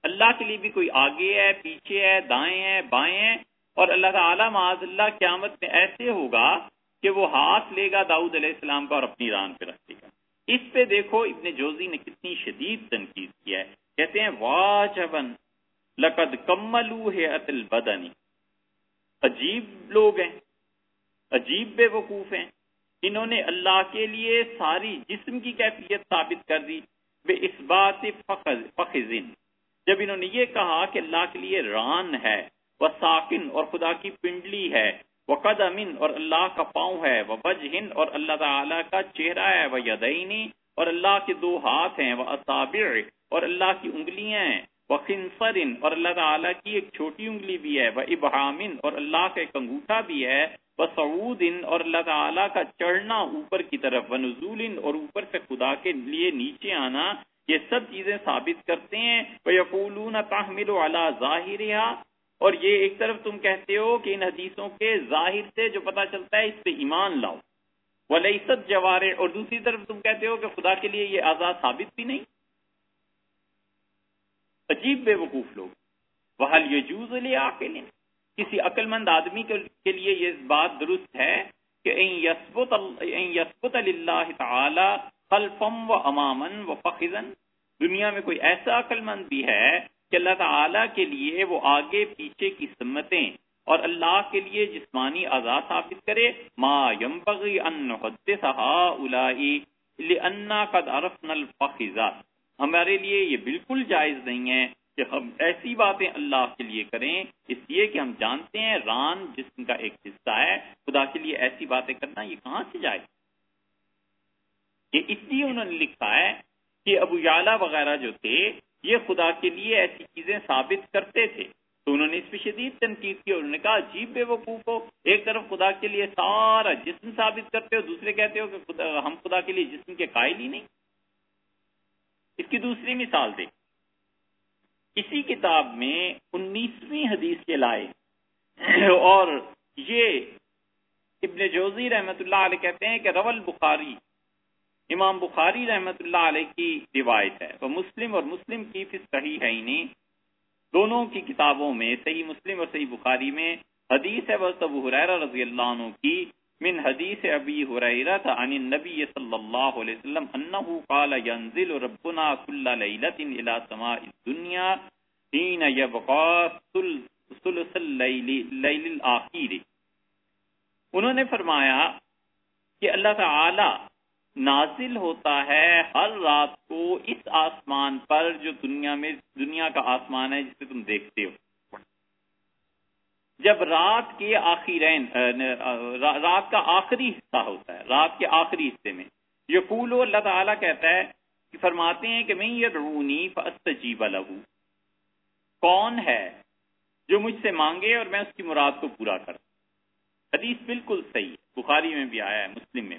اللہ کے لیے بھی کوئی آگے ہے، پیچھے ہے، دائیں ہے بائیں ہے اور اللہ تعالیٰ معاذ اللہ قیامت میں ایسے ہوگا کہ وہ ہاتھ لے گا داؤد علیہ السلام کا اور اپنی ران پہ رکھے گا۔ اس پہ دیکھو ابن جوزی نے کتنی شدید تنقید کیا ہے۔ کہتے ہیں، واجبن لقد کملو ہے اتل بدنی عجیب لوگ ہیں، عجیب بے وقوف ہیں۔ انہوں نے اللہ کے لیے ساری جسم کی کیفیت ثابت کر دی، بے اس بات فخذن۔ جب انہوں نے یہ کہا کہ اللہ کے لیے ران ہے وہ ساکن اور خدا کی پنڈلی ہے وہ قدمن اور اللہ کا پاؤں ہے وہ بجہن اور اللہ تعالی کا چہرہ ہے وہ یدینی اور اللہ کے دو ہاتھ ہیں وہ اصابع اور اللہ کی انگلیاں ہیں۔ وہ اور اللہ تعالیٰ کی ایک چھوٹی انگلی بھی ہے۔ وہ ابہامن اور اللہ کا ایک انگوٹھا بھی ہے۔ وہ سعود اور اللہ تعالیٰ کا چڑھنا اوپر کی طرف۔ و نزول اور اوپر سے خدا کے لیے نیچے آنا۔ یہ سب چیزیں ثابت کرتے ہیں۔ وہ یقولون تحمل اعلیٰ ظاہر اور یہ ایک طرف تم کہتے ہو کہ ان حدیثوں کے ظاہر سے جو پتہ چلتا ہے اس پہ ایمان لاؤ۔ وہ لئیست جوارے اور دوسری طرف تم کہتے ہو کہ خدا کے لیے یہ آزاد ثابت بھی نہیں۔ عجیب بے وقوف لوگ۔ وہ یجوز عقل کسی عقل مند آدمی کے لیے یہ بات درست ہے کہ یسبت اللہ تعالی خلفم و امامن و فخذن دنیا میں کوئی ایسا عقل مند بھی ہے کہ اللہ تعالی کے لیے وہ آگے پیچھے کی سمتیں اور اللہ کے لیے جسمانی آزاد ثابت کرے۔ ما ينبغي ان نحدثها اولئک لان قد عرفنا الفخذات۔ ہمارے لیے یہ بالکل جائز نہیں ہے کہ ہم ایسی باتیں اللہ کے لیے کریں، اس لیے کہ ہم جانتے ہیں ران جسم کا ایک حصہ ہے، خدا کے لیے ایسی باتیں کرنا یہ کہاں سے جائے یہ اس لیے انہوں نے لکھا ہے کہ ابو یالا وغیرہ جو تھے، یہ خدا کے لیے ایسی چیزیں ثابت کرتے تھے۔ تو انہوں نے اس پہ شدید تنقید کی، انہوں نے کہا عجیب بے وقوف ہو، ایک طرف خدا کے لیے سارا جسم ثابت کرتے ہو، دوسرے کہتے ہو کہ خدا ہم خدا کے لیے جسم کے قائل ہی نہیں۔ اس کی دوسری مثال دے اسی کتاب میں انیسویں حدیث کے لائے اور یہ ابن جوزی رحمت اللہ علیہ کہتے ہیں کہ رول بخاری امام بخاری رحمت اللہ علیہ کی روایت ہے۔ وہ مسلم اور مسلم کی پھر صحیح ہے ہی نہیں دونوں کی کتابوں میں، صحیح مسلم اور صحیح بخاری میں حدیث ہے۔ بس ابو حریرہ رضی اللہ عنہ کی من حدیث ابی حریرہ عن النبی صلی اللہ علیہ وسلم، انہو قال ينزل ربنا کل لیلت الى سماء الدنیا حین یبقا سلس اللیل الاخیر انہوں نے فرمایا کہ اللہ تعالی نازل ہوتا ہے ہر رات کو اس آسمان پر جو دنیا میں، دنیا کا آسمان ہے جسے تم دیکھتے ہو۔ جب رات کے آخرین رات کا آخری حصہ ہوتا ہے، رات کے آخری حصے میں۔ یقول اللہ تعالیٰ کہتا ہے کہ فرماتے ہیں کہ میں یہ رونی فاستجیب لہو۔ کون ہے جو مجھ سے مانگے اور میں اس کی مراد کو پورا کر حدیث بالکل صحیح ہے، بخاری میں بھی آیا ہے، مسلم میں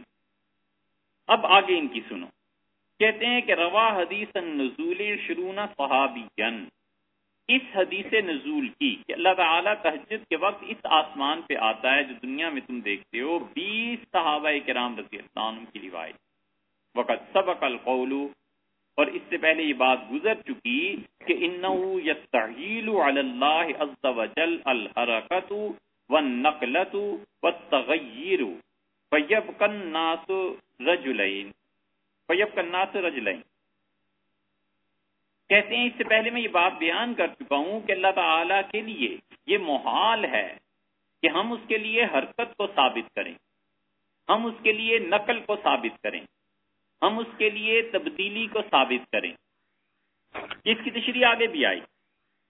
اب آگے ان کی سنو۔ کہتے ہیں کہ روا حدیث نزول شرون صحابی اس حدیث نزول کی کہ اللہ تعالیٰ تحجد کے وقت اس آسمان پہ آتا ہے جو دنیا میں تم دیکھتے ہو، بیس صحابہ کرام رضی اللہ عنہ کی روایت۔ وقت سبق القول، اور اس سے پہلے یہ بات گزر چکی کہ انہو یستحیل علی اللہ عز و جل الحرکت والنقلت والتغیر فیبقى الناس رجلین۔ فیبقى الناس رجلین۔ کہتے ہیں اس سے پہلے میں یہ بات بیان کر چکا ہوں کہ اللہ تعالی کے لیے یہ محال ہے کہ ہم اس کے لیے حرکت کو ثابت کریں۔ ہم اس کے لیے نقل کو ثابت کریں۔ ہم اس کے لیے تبدیلی کو ثابت کریں۔ اس کی تشریح آگے بھی آئی۔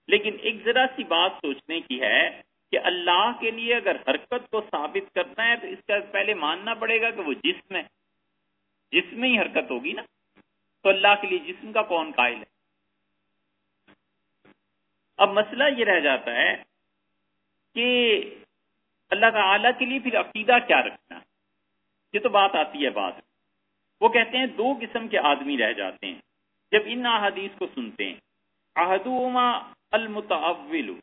لیکن ایک ذرا سی بات سوچنے کی ہے کہ اللہ کے لیے اگر حرکت کو ثابت کرنا ہے تو اس کا پہلے ماننا پڑے گا کہ وہ جسم ہے۔ جسم ہی حرکت ہوگی نا۔ تو اللہ کے لیے جسم کا کون قائل ہے؟ اب مسئلہ یہ رہ جاتا ہے کہ اللہ تعالی کے لیے پھر عقیدہ کیا رکھنا یہ تو بات آتی ہے بات وہ کہتے ہیں دو قسم کے آدمی رہ جاتے ہیں۔ جب ان احادیث کو سنتے ہیں۔ احدوما المتاول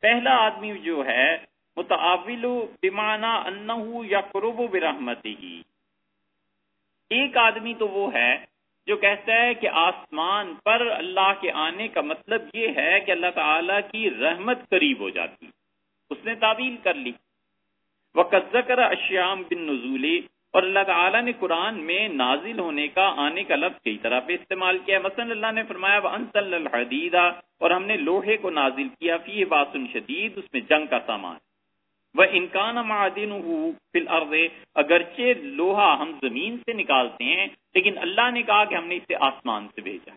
پہلا آدمی جو ہے، متعول بمانا انہو یا قرب برحمت ایک آدمی تو وہ ہے جو کہتا ہے کہ آسمان پر اللہ کے آنے کا مطلب یہ ہے کہ اللہ تعالی کی رحمت قریب ہو جاتی۔ اس نے تعویل کر لی۔ وہ ذکر اشیام بن نزولی اور اللہ تعالیٰ نے قرآن میں نازل ہونے کا آنے کا لفظ کئی طرح پہ استعمال کیا۔ مثلا اللہ نے فرمایا وہ انصل الحدیدہ اور ہم نے لوہے کو نازل کیا۔ فی باسن شدید اس میں جنگ کا سامان۔ وہ انکان معدن فل اگرچہ لوہا ہم زمین سے نکالتے ہیں، لیکن اللہ نے کہا کہ ہم نے اسے آسمان سے بھیجا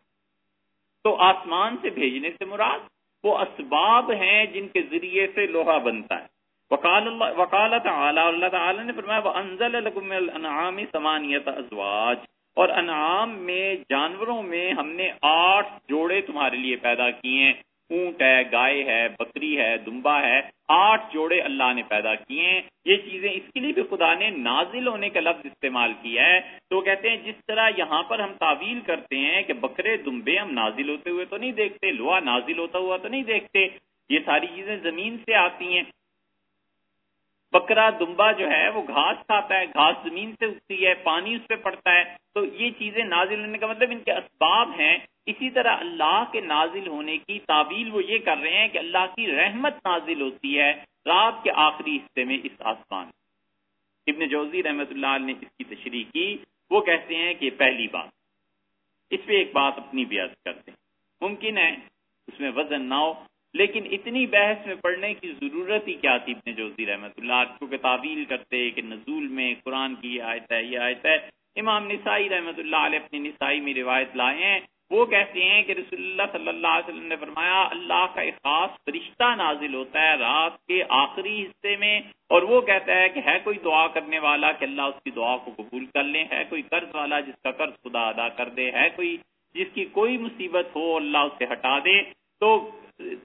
تو آسمان سے بھیجنے سے مراد وہ اسباب ہیں جن کے ذریعے سے لوہا بنتا ہے۔ وقال اللہ وقال تعالی، اللہ تعالی نے فرمایا وانزل لكم من الانعام ثمانیت ازواج اور انعام میں، جانوروں میں ہم نے آٹھ جوڑے تمہارے لیے پیدا کیے ہیں۔ اونٹ ہے، گائے ہے، بکری ہے، دمبا ہے۔ آٹھ جوڑے اللہ نے پیدا کیے ہیں۔ یہ چیزیں اس کے لیے بھی خدا نے نازل ہونے کا لفظ استعمال کیا ہے۔ تو کہتے ہیں جس طرح یہاں پر ہم تعویل کرتے ہیں کہ بکرے دمبے ہم نازل ہوتے ہوئے تو نہیں دیکھتے لوہا نازل ہوتا ہوا تو نہیں دیکھتے۔ یہ ساری چیزیں زمین سے آتی ہیں۔ بکرا دمبا جو ہے وہ گھاس کھاتا ہے، گھاس زمین سے اگتی ہے، پانی اس پہ پڑتا ہے۔ تو یہ چیزیں نازل ہونے کا مطلب ان کے اسباب ہیں۔ اسی طرح اللہ کے نازل ہونے کی تعویل وہ یہ کر رہے ہیں کہ اللہ کی رحمت نازل ہوتی ہے رات کے آخری حصے میں اس آسمان ابن جوزی رحمت اللہ نے اس کی تشریح کی۔ وہ کہتے ہیں کہ پہلی بات، اس پہ ایک بات اپنی بیعت کرتے ہیں ممکن ہے اس میں وزن نہ ہو، لیکن اتنی بحث میں پڑھنے کی ضرورت ہی کیا تھی ابن جوزی رحمت اللہ؟ کیونکہ تعویل کرتے کہ نزول میں قرآن کی یہ آیت ہے، یہ آیت ہے۔ امام نسائی رحمت اللہ علیہ اپنی نسائی میں روایت لائے ہیں۔ وہ کہتے ہیں کہ رسول اللہ صلی اللہ علیہ وسلم نے فرمایا، اللہ کا ایک خاص فرشتہ نازل ہوتا ہے رات کے آخری حصے میں، اور وہ کہتا ہے کہ ہے کوئی دعا کرنے والا کہ اللہ اس کی دعا کو قبول کر لیں ہے کوئی قرض والا جس کا قرض خدا ادا کر دے، ہے کوئی جس کی کوئی مصیبت ہو اللہ اسے ہٹا دے۔ تو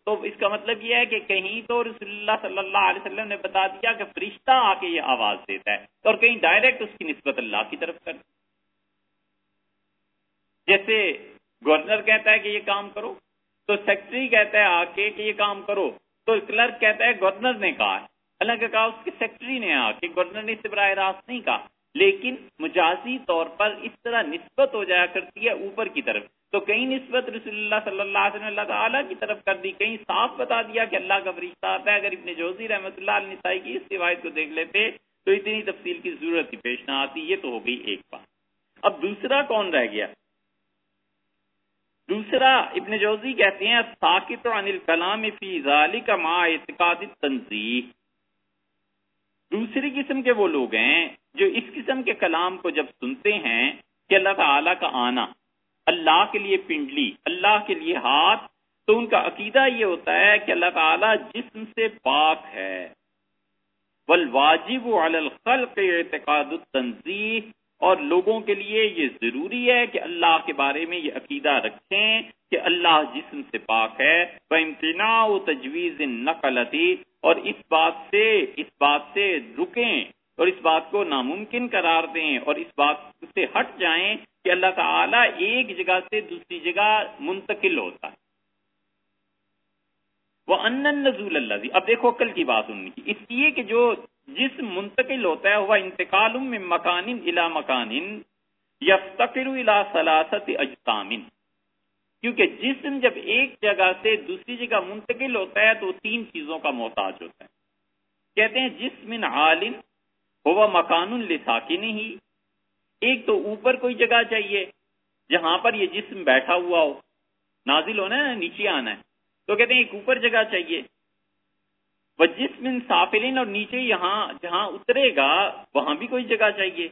تو اس کا مطلب یہ ہے کہ کہیں تو رسول اللہ صلی اللہ علیہ وسلم نے بتا دیا کہ فرشتہ آ کے یہ آواز دیتا ہے، اور کہیں ڈائریکٹ اس کی نسبت اللہ کی طرف کر۔ جیسے گورنر کہتا ہے کہ یہ کام کرو، تو سیکٹری کہتا ہے آ کے کہ یہ کام کرو، تو کلرک کہتا ہے گورنر نے کہا ہے۔ اللہ کہا اس کے سیکٹری نے آ کے، گورنر نے اسے براہ راست نہیں کہا۔ لیکن مجازی طور پر اس طرح نسبت ہو جایا کرتی ہے اوپر کی طرف۔ تو کہیں نسبت رسول اللہ صلی اللہ علیہ وسلم اللہ تعالیٰ کی طرف کر دی، کہیں صاف بتا دیا کہ اللہ کا فرشتہ آتا ہے۔ اگر ابن جوزی رحمۃ اللہ علیہ نسائی کی اس روایت کو دیکھ لیتے، تو اتنی تفصیل کی ضرورت ہی پیش نہ آتی، یہ تو ہو گئی ایک بات۔ اب دوسرا کون رہ گیا؟ دوسرا ابن جوزی کہتے ہیں، ساکت عن الکلام فی ذالک ما اعتقاد تنظیح دوسری قسم کے وہ لوگ ہیں جو اس قسم کے کلام کو جب سنتے ہیں کہ اللہ تعالی کا آنا، اللہ کے لیے پنڈلی، اللہ کے لیے ہاتھ، تو ان کا عقیدہ یہ ہوتا ہے کہ اللہ تعالی جسم سے پاک ہے۔ والواجب علی الخلق اعتقاد التنزیح۔ اور لوگوں کے لیے یہ ضروری ہے کہ اللہ کے بارے میں یہ عقیدہ رکھیں کہ اللہ جسم سے پاک ہے۔ وہ امتناع و تجویز نقلتی اور اس بات سے، اس بات سے رکیں اور اس بات کو ناممکن قرار دیں اور اس بات سے ہٹ جائیں کہ اللہ تعالیٰ ایک جگہ سے دوسری جگہ منتقل ہوتا ہے۔ وہ ان نزول اللہ اب دیکھو کل کی بات ان کی۔ اس لیے کہ جو جسم منتقل ہوتا ہے وہ انتقال میں مکان الا مکان یفتقر الا سلاست اجتام کیونکہ جسم جب ایک جگہ سے دوسری جگہ منتقل ہوتا ہے تو تین چیزوں کا محتاج ہوتا ہے۔ کہتے ہیں، جسم عالم ہوا مکان الساکن ہی۔ ایک تو اوپر کوئی جگہ چاہیے جہاں پر یہ جسم بیٹھا ہوا ہو۔ نازل ہونا ہے، نیچے آنا ہے۔ تو کہتے ہیں، ایک اوپر جگہ چاہیے جسم سافلین اور نیچے یہاں جہاں اترے گا، وہاں بھی کوئی جگہ چاہیے۔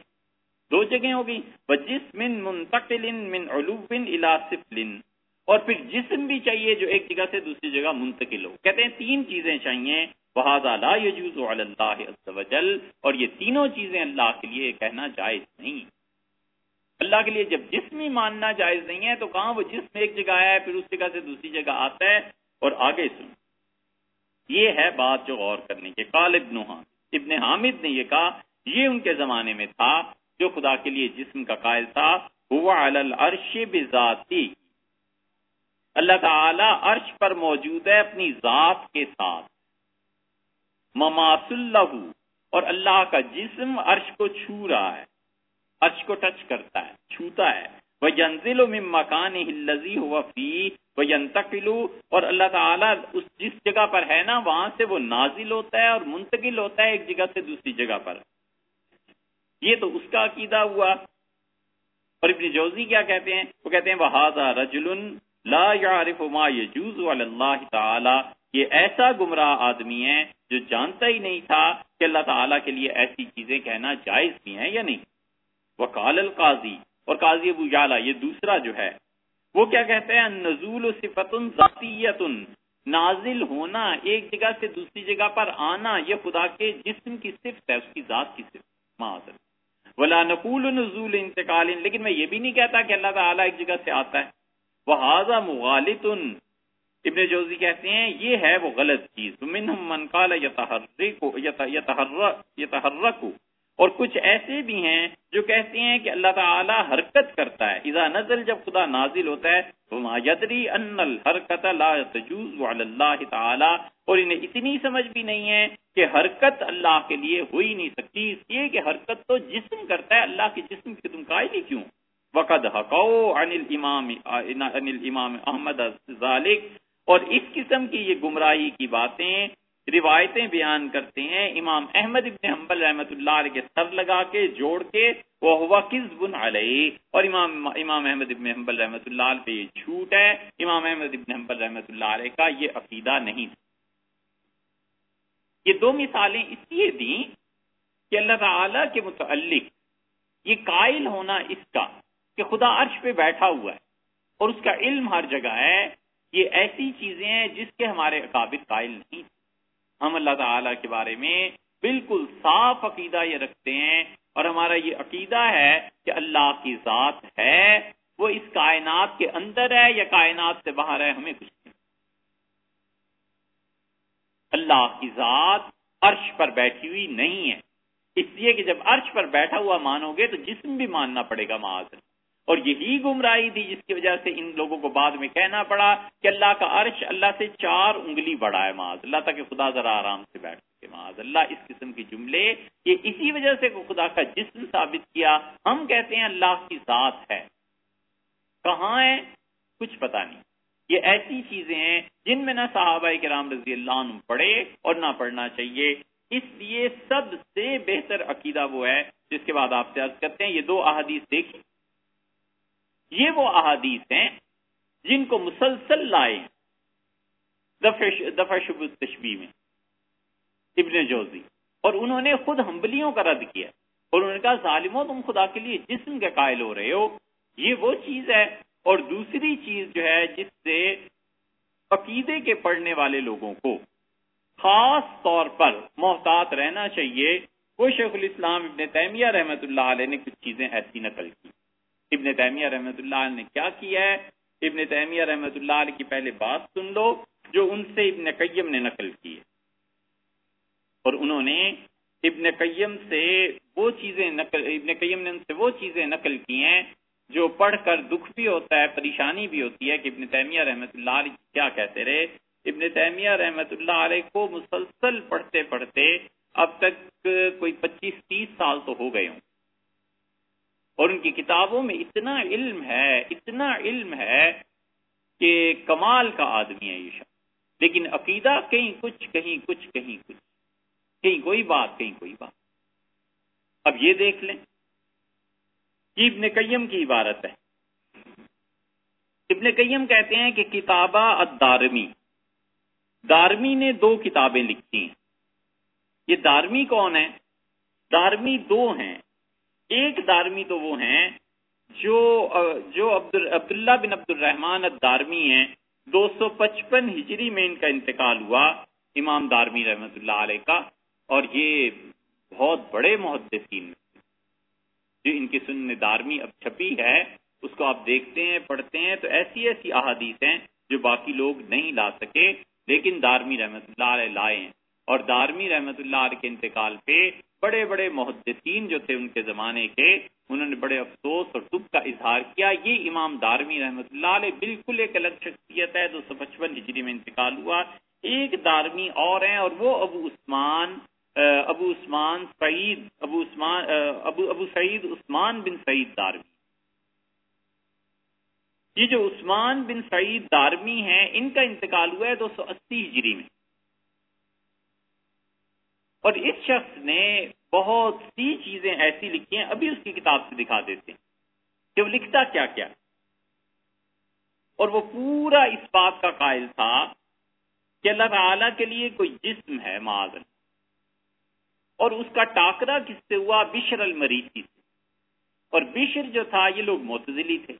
دو جگہ ہوگی جسم منتقل من علوبن الاسفلن اور پھر جسم بھی چاہیے جو ایک جگہ سے دوسری جگہ منتقل ہو۔ کہتے ہیں تین چیزیں چاہیے۔ بہذا لا يجوز علی اللہ عز وجل۔ اور یہ تینوں چیزیں اللہ کے لیے کہنا جائز نہیں۔ اللہ کے لیے جب جسم ہی ماننا جائز نہیں ہے، تو کہاں وہ جسم ایک جگہ آیا ہے، پھر اس جگہ سے دوسری جگہ آتا ہے؟ اور آگے سن یہ ہے بات جو غور کرنے کے قال ابن ابن حامد نے یہ کہا، یہ ان کے زمانے میں تھا جو خدا کے لیے جسم کا قائل تھا، ہوا العرش بذاتی۔ اللہ تعالی عرش پر موجود ہے اپنی ذات کے ساتھ۔ مماس اللہ اور اللہ کا جسم عرش کو چھو رہا ہے، عرش کو ٹچ کرتا ہے، چھوتا ہے۔ وہ جنزل و مکان ہلزی ہوا فی وہ ینتقلو اور اللہ تعالیٰ اس جس جگہ پر ہے نا، وہاں سے وہ نازل ہوتا ہے اور منتقل ہوتا ہے ایک جگہ سے دوسری جگہ پر۔ یہ تو اس کا عقیدہ ہوا۔ اور ابن جوزی کیا کہتے ہیں؟ وہ کہتے ہیں وہ رجل لا يعرف ما يجوز اللہ تعالی یہ ایسا گمراہ آدمی ہے جو جانتا ہی نہیں تھا کہ اللہ تعالیٰ کے لیے ایسی چیزیں کہنا جائز بھی ہیں یا نہیں۔ وقال القاضی اور قاضی ابو جالا یہ دوسرا جو ہے وہ کیا کہتے ہیں؟ نزول صفت ذاتیت نازل ہونا، ایک جگہ سے دوسری جگہ پر آنا، یہ خدا کے جسم کی صفت ہے، اس کی ذات کی صفت معذر ولا نقول نزول انتقال، لیکن میں یہ بھی نہیں کہتا کہ اللہ تعالیٰ ایک جگہ سے آتا ہے۔ وہ حاضہ مغالط۔ ابن جوزی کہتے ہیں، یہ ہے وہ غلط چیز۔ من قال یتحرک اور کچھ ایسے بھی ہیں جو کہتے ہیں کہ اللہ تعالی حرکت کرتا ہے۔ اذا نزل، جب خدا نازل ہوتا ہے تو ما یدری ان الحرکت لا تجوز علی اللہ تعالی۔ اور انہیں اتنی سمجھ بھی نہیں ہے کہ حرکت اللہ کے لیے ہو ہی نہیں سکتی۔ اس لیے کہ حرکت تو جسم کرتا ہے۔ اللہ کے جسم کی تم قائل ہی کیوں؟ وقد حقو عن الامام عن الامام احمد ذالک۔ اور اس قسم کی یہ گمراہی کی باتیں روایتیں بیان کرتے ہیں۔ امام احمد ابن حنبل رحمۃ اللہ علیہ کے سر لگا کے، جوڑ کے وہ ہوا کس بن علیہ اور امام امام احمد ابن حنبل رحمۃ اللہ علیہ پہ یہ جھوٹ ہے۔ امام احمد ابن حنبل رحمۃ اللہ علیہ کا یہ عقیدہ نہیں۔ تھا یہ دو مثالیں اس لیے دیں کہ اللہ تعالی کے متعلق یہ قائل ہونا اس کا کہ خدا عرش پہ بیٹھا ہوا ہے اور اس کا علم ہر جگہ ہے۔ یہ ایسی چیزیں ہیں جس کے ہمارے اکابر قائل نہیں تھے۔ ہم اللہ تعالی کے بارے میں بالکل صاف عقیدہ یہ رکھتے ہیں اور ہمارا یہ عقیدہ ہے کہ اللہ کی ذات ہے، وہ اس کائنات کے اندر ہے یا کائنات سے باہر ہے، ہمیں کچھ نہیں۔ اللہ کی ذات عرش پر بیٹھی ہوئی نہیں ہے۔ اس لیے کہ جب عرش پر بیٹھا ہوا مانو گے تو جسم بھی ماننا پڑے گا، معاذ اور یہی گمراہی تھی جس کی وجہ سے ان لوگوں کو بعد میں کہنا پڑا کہ اللہ کا عرش اللہ سے چار انگلی بڑا ہے معاذ، اللہ تک خدا ذرا آرام سے بیٹھ سکے معاذ۔ اللہ اس قسم کے جملے یہ اسی وجہ سے خدا کا جسم ثابت کیا۔ ہم کہتے ہیں اللہ کی ذات ہے۔ کہاں ہے؟ کچھ پتا نہیں۔ یہ ایسی چیزیں ہیں جن میں نہ صحابہ کرام رضی اللہ عنہ پڑھے اور نہ پڑھنا چاہیے۔ اس لیے سب سے بہتر عقیدہ وہ ہے جس کے بعد آپ سے عرض کرتے ہیں۔ یہ دو احادیث دیکھیں۔ یہ وہ احادیث ہیں جن کو مسلسل لائے دفع شب تشبی میں، ابن جوزی۔ اور انہوں نے خود ہمبلیوں کا رد کیا۔ اور انہوں نے کہا، ظالموں، تم خدا کے لیے جسم کے قائل ہو رہے ہو۔ یہ وہ چیز ہے۔ اور دوسری چیز جو ہے، جس سے عقیدے کے پڑھنے والے لوگوں کو خاص طور پر محتاط رہنا چاہیے۔ وہ شیخ الاسلام ابن تیمیہ رحمت اللہ علیہ نے کچھ چیزیں ایسی نقل کی۔ ابن تیمیہ رحمۃ اللہ علیہ نے کیا کیا ہے؟ ابن تیمیہ رحمۃ اللہ علیہ کی پہلے بات سن لو، جو ان سے ابن قیم نے نقل کی ہے۔ اور انہوں نے ابن قیم سے وہ چیزیں نقل، ابن قیم نے ان سے وہ چیزیں نقل کی ہیں جو پڑھ کر دکھ بھی ہوتا ہے، پریشانی بھی ہوتی ہے کہ ابن تیمیہ رحمۃ اللہ علیہ کیا کہتے رہے۔ ابن تیمیہ رحمۃ اللہ علیہ کو مسلسل پڑھتے پڑھتے اب تک کوئی پچیس تیس سال تو ہو گئے ہوں۔ اور ان کی کتابوں میں اتنا علم ہے، اتنا علم ہے کہ کمال کا آدمی ہے یہ شخص۔ لیکن عقیدہ کہیں کچھ کہیں کچھ کہیں کچھ۔ کہیں کوئی بات، کہیں کوئی بات۔ اب یہ دیکھ لیں۔ کہ ابن قیم کی عبارت ہے۔ ابن قیم کہتے ہیں کہ کتابہ الدارمی۔ دارمی نے دو کتابیں لکھی ہیں۔ یہ دارمی کون ہے؟ دارمی دو ہیں۔ ایک دارمی تو وہ ہیں جو جو عبداللہ بن عبد الرحمان دارمی ہیں۔ دو سو پچپن ہجری میں ان کا انتقال ہوا امام دارمی رحمت اللہ علیہ کا، اور یہ بہت بڑے محدثین جو ان کی سن دارمی اب چھپی ہے، اس کو آپ دیکھتے ہیں، پڑھتے ہیں، تو ایسی ایسی احادیث ہیں جو باقی لوگ نہیں لا سکے، لیکن دارمی رحمت اللہ علیہ لائے ہیں۔ اور دارمی رحمت اللہ علیہ کے انتقال پہ بڑے بڑے محدثین جو تھے ان کے زمانے کے، انہوں نے بڑے افسوس اور دکھ کا اظہار کیا۔ یہ امام دارمی رحمت اللہ علیہ بالکل ایک الگ شخصیت ہے، دو سو پچپن ہجری میں انتقال ہوا۔ ایک دارمی اور ہیں اور وہ ابو عثمان ابو عثمان سعید، ابو عثمان، ابو ابو سعید عثمان بن سعید دارمی۔ یہ جو عثمان بن سعید دارمی ہیں، ان کا انتقال ہوا ہے دو سو اسی ہجری میں۔ اور اس شخص نے بہت سی چیزیں ایسی لکھی ہیں، ابھی اس کی کتاب سے دکھا دیتے ہیں کہ وہ لکھتا کیا کیا۔ اور وہ پورا اس بات کا قائل تھا کہ اللہ تعالی کے لیے کوئی جسم ہے معذر اور اس کا ٹاکرا کس سے ہوا؟ بشر المریسی سے۔ اور بشر جو تھا، یہ لوگ معتزلی تھے،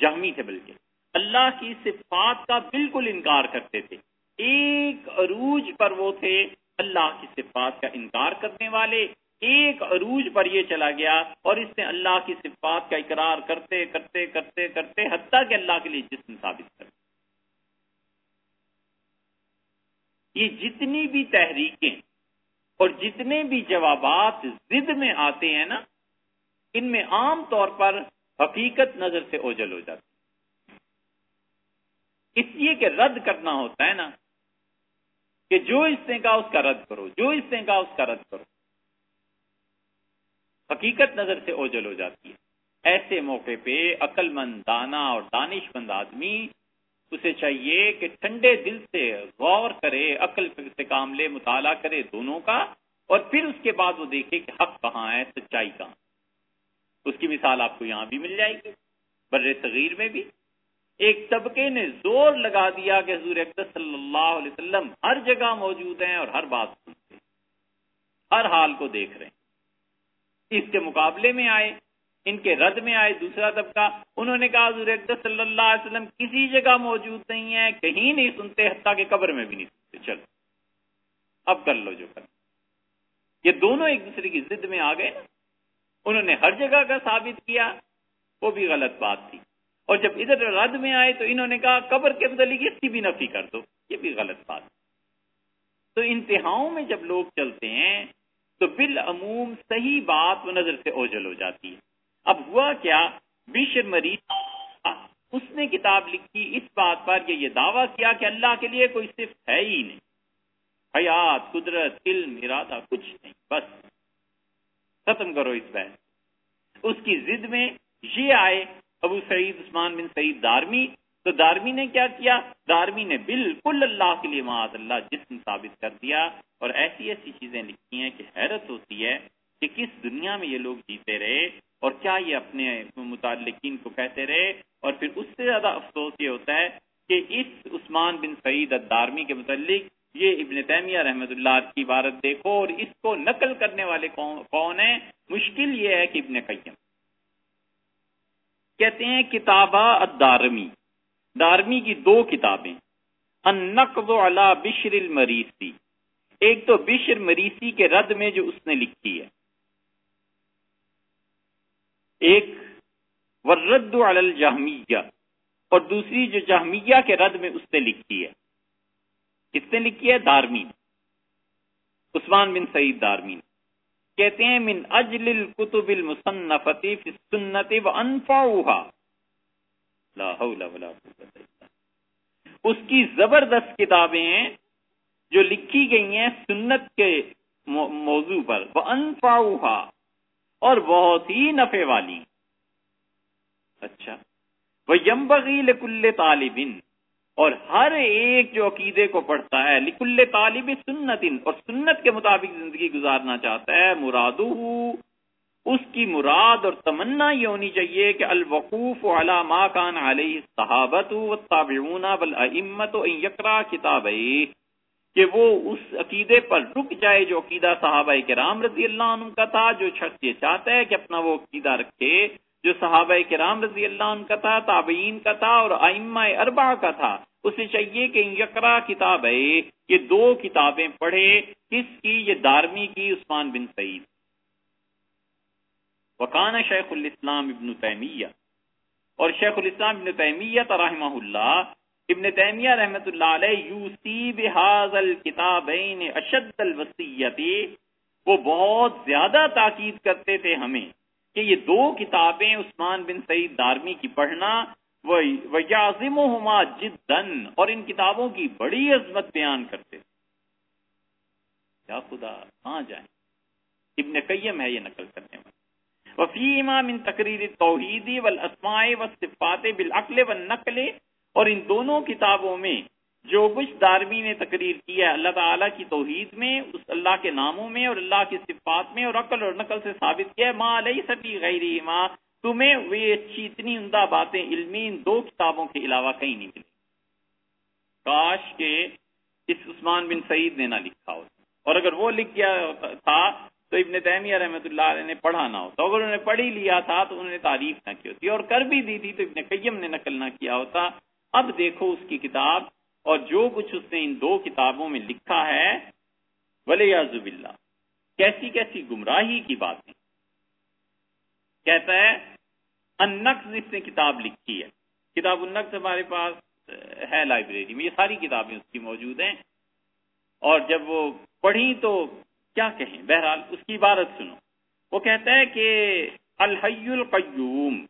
جہمی تھے بلکہ۔ اللہ کی صفات کا بالکل انکار کرتے تھے۔ ایک عروج پر وہ تھے اللہ کی صفات کا انکار کرنے والے، ایک عروج پر یہ چلا گیا اور اس نے اللہ کی صفات کا اقرار کرتے کرتے کرتے کرتے حتیٰ کہ اللہ کے لیے جسم ثابت کر یہ جتنی بھی تحریکیں اور جتنے بھی جوابات ضد میں آتے ہیں نا، ان میں عام طور پر حقیقت نظر سے اوجل ہو جاتی۔ اس لیے کہ رد کرنا ہوتا ہے نا کہ جو اس نے کہا اس کا رد کرو، جو اس نے کہا اس کا رد کرو۔ حقیقت نظر سے اوجل ہو جاتی ہے۔ ایسے موقع پہ عقل مند دانا اور دانش مند آدمی اسے چاہیے کہ ٹھنڈے دل سے غور کرے، عقل سے کام لے مطالعہ کرے دونوں کا، اور پھر اس کے بعد وہ دیکھے کہ حق کہاں ہے، سچائی کہاں اس کی مثال آپ کو یہاں بھی مل جائے گی، بر صغیر میں بھی۔ ایک طبقے نے زور لگا دیا کہ حضور اقدس صلی اللہ علیہ وسلم ہر جگہ موجود ہیں اور ہر بات سنتے ہیں، ہر حال کو دیکھ رہے ہیں۔ اس کے مقابلے میں آئے، ان کے رد میں آئے دوسرا طبقہ، انہوں نے کہا حضور اقدس صلی اللہ علیہ وسلم کسی جگہ موجود نہیں ہے کہیں نہیں سنتے، حتیٰ کہ قبر میں بھی نہیں سنتے۔ چلو، اب کر لو جو کر۔ یہ دونوں ایک دوسرے کی ضد میں آ گئے نا۔ انہوں نے ہر جگہ کا ثابت کیا، وہ بھی غلط بات تھی۔ اور جب ادھر رد میں آئے تو انہوں نے کہا، قبر کے متعلق اس کی بھی نفی کر دو، یہ بھی غلط بات۔ تو انتہاؤں میں جب لوگ چلتے ہیں، تو بالعموم صحیح بات وہ نظر سے اوجل ہو جاتی ہے۔ اب ہوا کیا بشر مریض اس نے کتاب لکھی، اس بات پر کہ یہ دعویٰ کیا کہ اللہ کے لیے کوئی صرف ہے ہی نہیں۔ حیات، قدرت، علم، ارادہ، کچھ نہیں، بس۔ ختم کرو اس بحث۔ اس کی ضد میں یہ آئے ابو سعید، عثمان بن سعید دارمی۔ تو دارمی نے کیا کیا؟ دارمی نے بالکل اللہ کے لیے معاذ اللہ جسم ثابت کر دیا اور ایسی ایسی چیزیں لکھی ہیں کہ حیرت ہوتی ہے کہ کس دنیا میں یہ لوگ جیتے رہے اور کیا یہ اپنے متعلقین کو کہتے رہے۔ اور پھر اس سے زیادہ افسوس یہ ہوتا ہے کہ اس عثمان بن سعید الدارمی کے متعلق یہ ابن تیمیہ رحمت اللہ کی عبارت دیکھو اور اس کو نقل کرنے والے کون ہیں؟ مشکل یہ ہے کہ ابن قیم۔ کہتے ہیں کتابہ الدارمی۔ دارمی کی دو کتابیں۔ النقض علی بشر المریسی۔ ایک تو بشر مریسی کے رد میں جو اس نے لکھی ہے۔ ایک ورد علی الجہمیہ۔ اور دوسری جو جہمیہ کے رد میں اس نے لکھی ہے۔ کس نے لکھی ہے؟ دارمی عثمان بن سعید دارمی کہتے ہیں، من اجل الكتب المصنفتی فی السنت و انفعوها لا حول ولا قوت الا اس کی زبردست کتابیں ہیں جو لکھی گئی ہیں سنت کے موضوع پر۔ وہ انفعوها اور بہت ہی نفع والی۔ اچھا۔ وہ یمبغی لکل طالب اور ہر ایک جو عقیدے کو پڑھتا ہے، لکل طالب سنت، اور سنت کے مطابق زندگی گزارنا چاہتا ہے مراد اس کی مراد اور تمنا یہ ہونی چاہیے کہ الوقوف علی ما کان علیہ صحابت والتابعون والائمت ان یقرا کتاب کہ وہ اس عقیدے پر رک جائے جو عقیدہ صحابہ کرام رضی اللہ عنہ کا تھا، جو شخص یہ چاہتا ہے کہ اپنا وہ عقیدہ رکھے۔ جو صحابہ کرام رضی اللہ عنہ کا تھا، تابعین کا تھا اور ائمہ اربع کا تھا اسے چاہیے کہ یقرا کتاب ہے، یہ دو کتابیں پڑھے کس کی؟ یہ دارمی کی، عثمان بن سعید۔ وکان شیخ الاسلام ابن تیمیہ۔ اور شیخ الاسلام ابن تیمیہ رحمہ اللہ۔ ابن تیمیہ رحمۃ اللہ علیہ، یوسی بحاظ الکتابین اشد الوسیتی وہ بہت زیادہ تاکید کرتے تھے ہمیں۔ کہ یہ دو کتابیں عثمان بن سعید دارمی کی پڑھنا ویازم ہما جدن اور ان کتابوں کی بڑی عظمت بیان کرتے یا خدا، کہاں جائیں؟ ابن قیم ہے یہ نقل کرنے والے وفی امام ان تقریر توحیدی والاسماء والصفات بالعقل والنقل، اور ان دونوں کتابوں میں جو کچھ دارمی نے تقریر کیا ہے، اللہ تعالیٰ کی توحید میں، اس اللہ کے ناموں میں اور اللہ کی صفات میں اور عقل اور نقل سے ثابت کیا ہے ماں علیہ سبھی غیر ماں تمہیں وہ اچھی اتنی عمدہ باتیں علمی ان دو کتابوں کے علاوہ کہیں نہیں ملی کاش کے اس عثمان بن سعید نے نہ لکھا ہوتا اور اگر وہ لکھ گیا تھا تو ابن تیمیہ رحمۃ اللہ علیہ نے پڑھا نہ ہوتا۔ اگر انہوں نے پڑھی لیا تھا تو انہوں نے تعریف نہ کی ہوتی۔ اور کر بھی دی تھی تو ابن قیم نے نقل نہ کیا ہوتا۔ اب دیکھو اس کی کتاب اور جو کچھ اس نے ان دو کتابوں میں لکھا ہے ولی اللہ کیسی کیسی گمراہی کی باتیں کہتا ہے انکس اس نے کتاب لکھی ہے۔ کتاب النقص ہمارے پاس ہے لائبریری میں، یہ ساری کتابیں اس کی موجود ہیں۔ اور جب وہ پڑھی تو کیا کہیں؟ بہرحال اس کی عبارت سنو۔ وہ کہتا ہے کہ، الحی القیوم،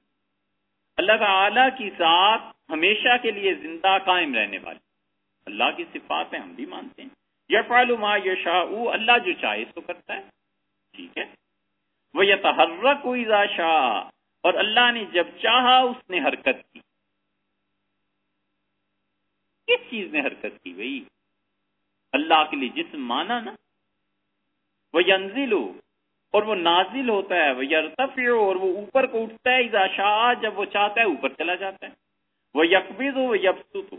اللہ تعالی کی ذات ہمیشہ کے لیے زندہ قائم رہنے والی۔ اللہ کی صفات ہم بھی مانتے ہیں۔ یفعل ما یشاء، اللہ جو چاہے اس کو کرتا ہے۔ ٹھیک ہے۔ وہ یتحرک اذا شاء، اور اللہ نے جب چاہا اس نے حرکت کی۔ کس چیز نے حرکت کی بھائی؟ اللہ کے لیے جسم مانا نا۔ وہ ینزل اور وہ نازل ہوتا ہے۔ وہ یرتفع اور وہ اوپر کو اٹھتا ہے۔ اذا شاء، جب وہ چاہتا ہے، اوپر چلا جاتا ہے۔ وہ یکبض ہو وہ یبسط ہو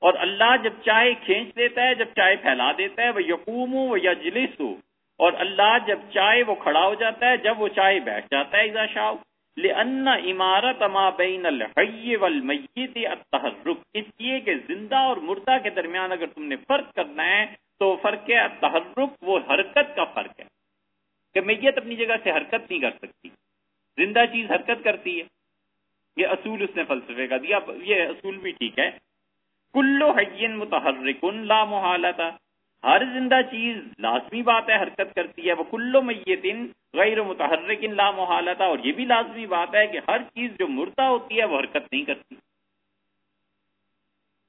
اور اللہ جب چاہے کھینچ دیتا ہے، جب چاہے پھیلا دیتا ہے، وہ یقوم ہو وہ یجلس ہو اور اللہ جب چاہے وہ کھڑا ہو جاتا ہے، جب وہ چاہے بیٹھ جاتا ہے، اذا شاء۔ لأن عمارت ما بین الحی والمیت التحرک اس لیے کہ زندہ اور مردہ کے درمیان اگر تم نے فرق کرنا ہے، تو فرق ہے التحرک، وہ حرکت کا فرق ہے۔ کہ میت اپنی جگہ سے حرکت نہیں کر سکتی۔ زندہ چیز حرکت کرتی ہے۔ یہ اصول اس نے فلسفے کا دیا۔ یہ اصول بھی ٹھیک ہے۔ کلو حین متحرکن لا محالتا ہر زندہ چیز لازمی بات ہے، حرکت کرتی ہے۔ وہ کلو میتن غیر متحرکن لا محالتا اور یہ بھی لازمی بات ہے کہ ہر چیز جو مردہ ہوتی ہے وہ حرکت نہیں کرتی۔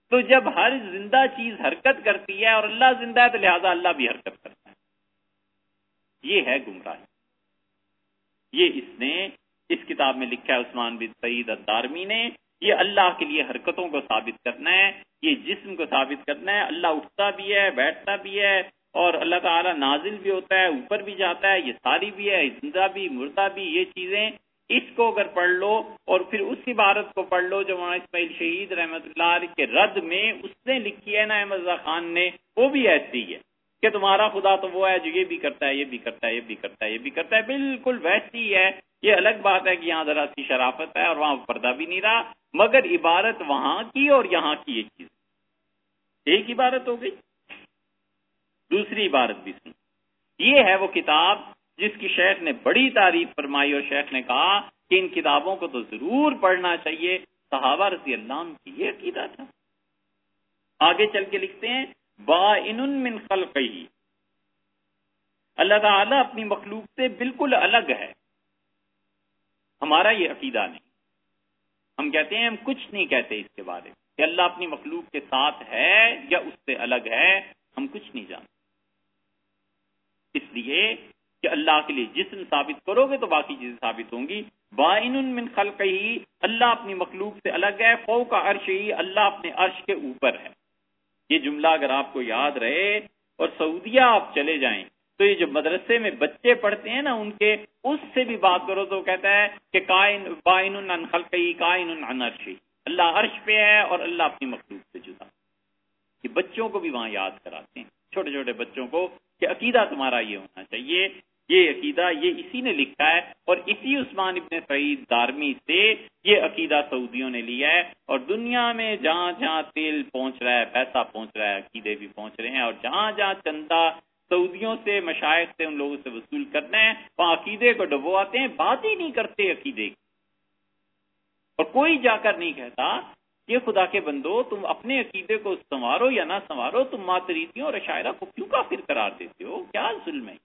تو جب ہر زندہ چیز حرکت کرتی ہے اور اللہ زندہ ہے تو لہذا اللہ بھی حرکت کرتا ہے۔ یہ ہے گمراہی۔ یہ اس نے اس کتاب میں لکھا ہے، عثمان بن سعید الدارمی نے۔ یہ اللہ کے لیے حرکتوں کو ثابت کرنا ہے۔ یہ جسم کو ثابت کرنا ہے۔ اللہ اٹھتا بھی ہے، بیٹھتا بھی ہے اور اللہ تعالیٰ نازل بھی ہوتا ہے، اوپر بھی جاتا ہے، یہ ساری بھی ہے، زندہ بھی، مردہ بھی، یہ چیزیں۔ اس کو اگر پڑھ لو اور پھر اس عبارت کو پڑھ لو جو مولانا اسماعیل شہید رحمت اللہ علیہ کے رد میں اس نے لکھی ہے نا احمد خان نے، وہ بھی ایسی ہے کہ تمہارا خدا تو وہ ہے جو یہ بھی کرتا ہے، یہ بھی کرتا ہے، یہ بھی کرتا ہے، یہ بھی کرتا ہے۔ بالکل ویسی ہے۔ یہ الگ بات ہے کہ یہاں ذرا سی شرافت ہے اور وہاں پردہ بھی نہیں رہا، مگر عبارت وہاں کی اور یہاں کی ایک چیز۔ ایک عبارت ہو گئی، دوسری عبارت بھی سن یہ ہے وہ کتاب جس کی شیخ نے بڑی تعریف فرمائی اور شیخ نے کہا کہ ان کتابوں کو تو ضرور پڑھنا چاہیے۔ صحابہ رضی اللہ عنہ کی یہ عقیدہ تھا۔ آگے چل کے لکھتے ہیں با ان خلقی۔ اللہ تعالیٰ اپنی مخلوق سے بالکل الگ ہے۔ ہمارا یہ عقیدہ نہیں۔ ہم کہتے ہیں ہم کچھ نہیں کہتے اس کے بارے میں کہ اللہ اپنی مخلوق کے ساتھ ہے یا اس سے الگ ہے، ہم کچھ نہیں جانتے۔ اس لیے کہ اللہ کے لیے جسم ثابت کرو گے تو باقی چیزیں ثابت ہوں گی۔ بائن من خلق ہی اللہ اپنی مخلوق سے الگ ہے فو کا عرش ہی اللہ اپنے عرش کے اوپر ہے۔ یہ جملہ اگر آپ کو یاد رہے اور سعودیہ آپ چلے جائیں تو یہ جو مدرسے میں بچے پڑھتے ہیں نا، ان کے، اس سے بھی بات کرو تو کہتا ہے کہ کائن بائن ان خلقی کائن ان عرشی۔ اللہ عرش پہ ہے اور اللہ اپنی مخلوق سے جدا۔ یہ بچوں کو بھی وہاں یاد کراتے ہیں، چھوٹے چھوٹے بچوں کو، کہ عقیدہ تمہارا یہ ہونا چاہیے، یہ عقیدہ، یہ اسی نے لکھا ہے اور اسی عثمان ابن سعید دارمی سے یہ عقیدہ سعودیوں نے لیا ہے۔ اور دنیا میں جہاں جہاں تیل پہنچ رہا ہے، پیسہ پہنچ رہا ہے، عقیدے بھی پہنچ رہے ہیں اور جہاں جہاں چندہ سعودیوں سے مشاعر سے ان لوگوں سے وصول کرنا ہے وہاں عقیدے کو ڈبواتے ہیں، بات ہی نہیں کرتے عقیدے کی۔ اور کوئی جا کر نہیں کہتا یہ خدا کے بندو، تم اپنے عقیدے کو سنوارو یا نہ سنوارو، تم ماتریتیوں اور عشاعرہ کو کیوں کافر قرار دیتے ہو؟ کیا ظلم ہے؟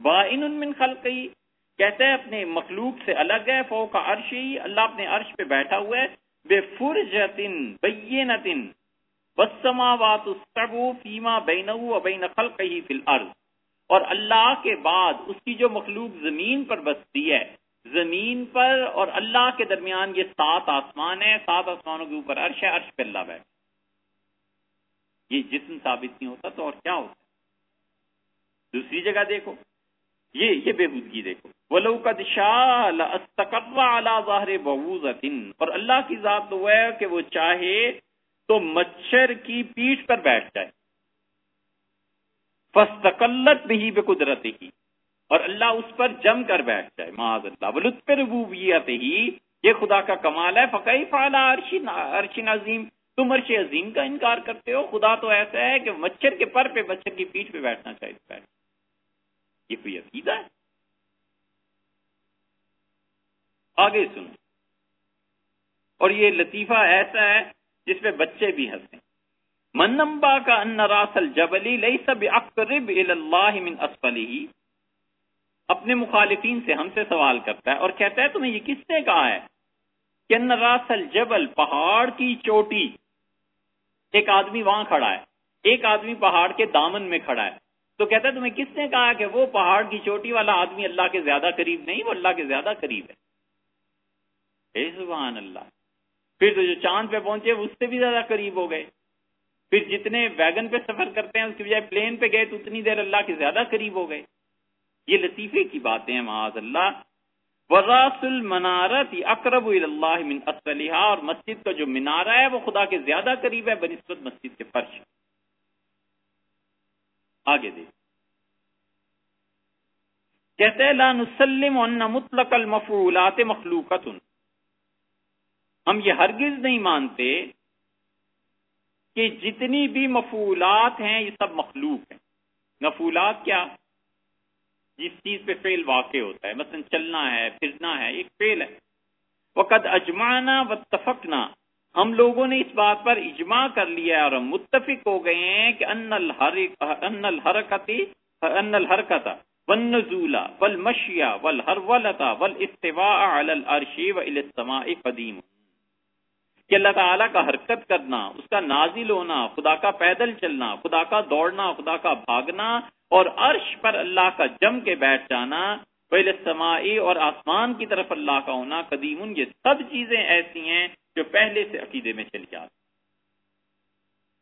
با ان من خلقی کہتے ہیں اپنے مخلوق سے الگ ہے فو کا عرش ہی اللہ اپنے عرش پہ بیٹھا ہوا ہے۔ بے فرجتن بینتن والسماوات السبع فیما بینه وبین خلقه فی الارض۔ اور اللہ کے بعد اس کی جو مخلوق زمین پر بستی ہے، زمین پر اور اللہ کے درمیان یہ سات آسمان ہے سات آسمانوں کے اوپر عرش ہے، عرش پہ اللہ بیٹھ یہ جسم ثابت نہیں ہوتا تو اور کیا ہوتا دوسری جگہ دیکھو۔ یہ یہ بے بدگی دیکھو۔ ولو کا دشا ظاہر بوزن اور اللہ کی ذات تو ہے کہ وہ چاہے تو مچھر کی پیٹ پر بیٹھ جائے۔ فستقلت بھی بے قدرت ہی اور اللہ اس پر جم کر بیٹھ جائے۔ معاذ اللہ لطف ربوبیت ہی یہ خدا کا کمال ہے۔ فقی فعلا عرش عظیم، تم عرش عظیم کا انکار کرتے ہو۔ خدا تو ایسا ہے کہ مچھر کے پر پہ، مچھر کی پیٹ پہ بیٹھنا چاہیے۔ بیٹھ یہ کوئی عقیدہ ہے؟ آگے سنو۔ اور یہ لطیفہ ایسا ہے جس پہ بچے بھی ہنسیں۔ منمبا کا ان راسل جبلی لئی سب اقرب اللہ من اسفلی اپنے مخالفین سے ہم سے سوال کرتا ہے اور کہتا ہے، تمہیں یہ کس نے کہا ہے کہ ان راسل جبل پہاڑ کی چوٹی ایک آدمی وہاں کھڑا ہے۔ ایک آدمی پہاڑ کے دامن میں کھڑا ہے۔ تو کہتا ہے، تمہیں کس نے کہا کہ وہ پہاڑ کی چوٹی والا آدمی اللہ کے زیادہ قریب نہیں، وہ اللہ کے زیادہ قریب ہے؟ اے سبحان اللہ۔ پھر تو جو چاند پہ پہنچے اس سے بھی زیادہ قریب ہو گئے۔ پھر جتنے ویگن پہ سفر کرتے ہیں، اس کی بجائے پلین پہ گئے تو اتنی دیر اللہ کے زیادہ قریب ہو گئے۔ یہ لطیفے کی باتیں ہیں، معاذ اللہ۔ وراس المنارت اقرب اللہ من اسلحہ اور مسجد کا جو منارہ ہے، وہ خدا کے زیادہ قریب ہے بنسبت مسجد کے فرش۔ آگے دیکھ کہتے لا نسلم ان مطلق المفعولات مخلوقت ہم یہ ہرگز نہیں مانتے کہ جتنی بھی مفعولات ہیں، یہ سب مخلوق ہیں۔ مفعولات کیا؟ جس چیز پہ فیل واقع ہوتا ہے، مثلا چلنا ہے، پھرنا ہے، ایک فیل ہے۔ وقت اجمانا و تفکنا ہم لوگوں نے اس بات پر اجماع کر لیا ہے اور ہم متفق ہو گئے ہیں کہ ان ان الحرکتی ان الحرکت والنزول والمشی والحرولت والاستواء علی العرش والى السماء قدیم کہ اللہ تعالیٰ کا حرکت کرنا، اس کا نازل ہونا، خدا کا پیدل چلنا، خدا کا دوڑنا، خدا کا بھاگنا اور عرش پر اللہ کا جم کے بیٹھ جانا پہلے سماعی اور آسمان کی طرف اللہ کا ہونا قدیم یہ سب چیزیں ایسی ہیں جو پہلے سے عقیدے میں چلی جاتی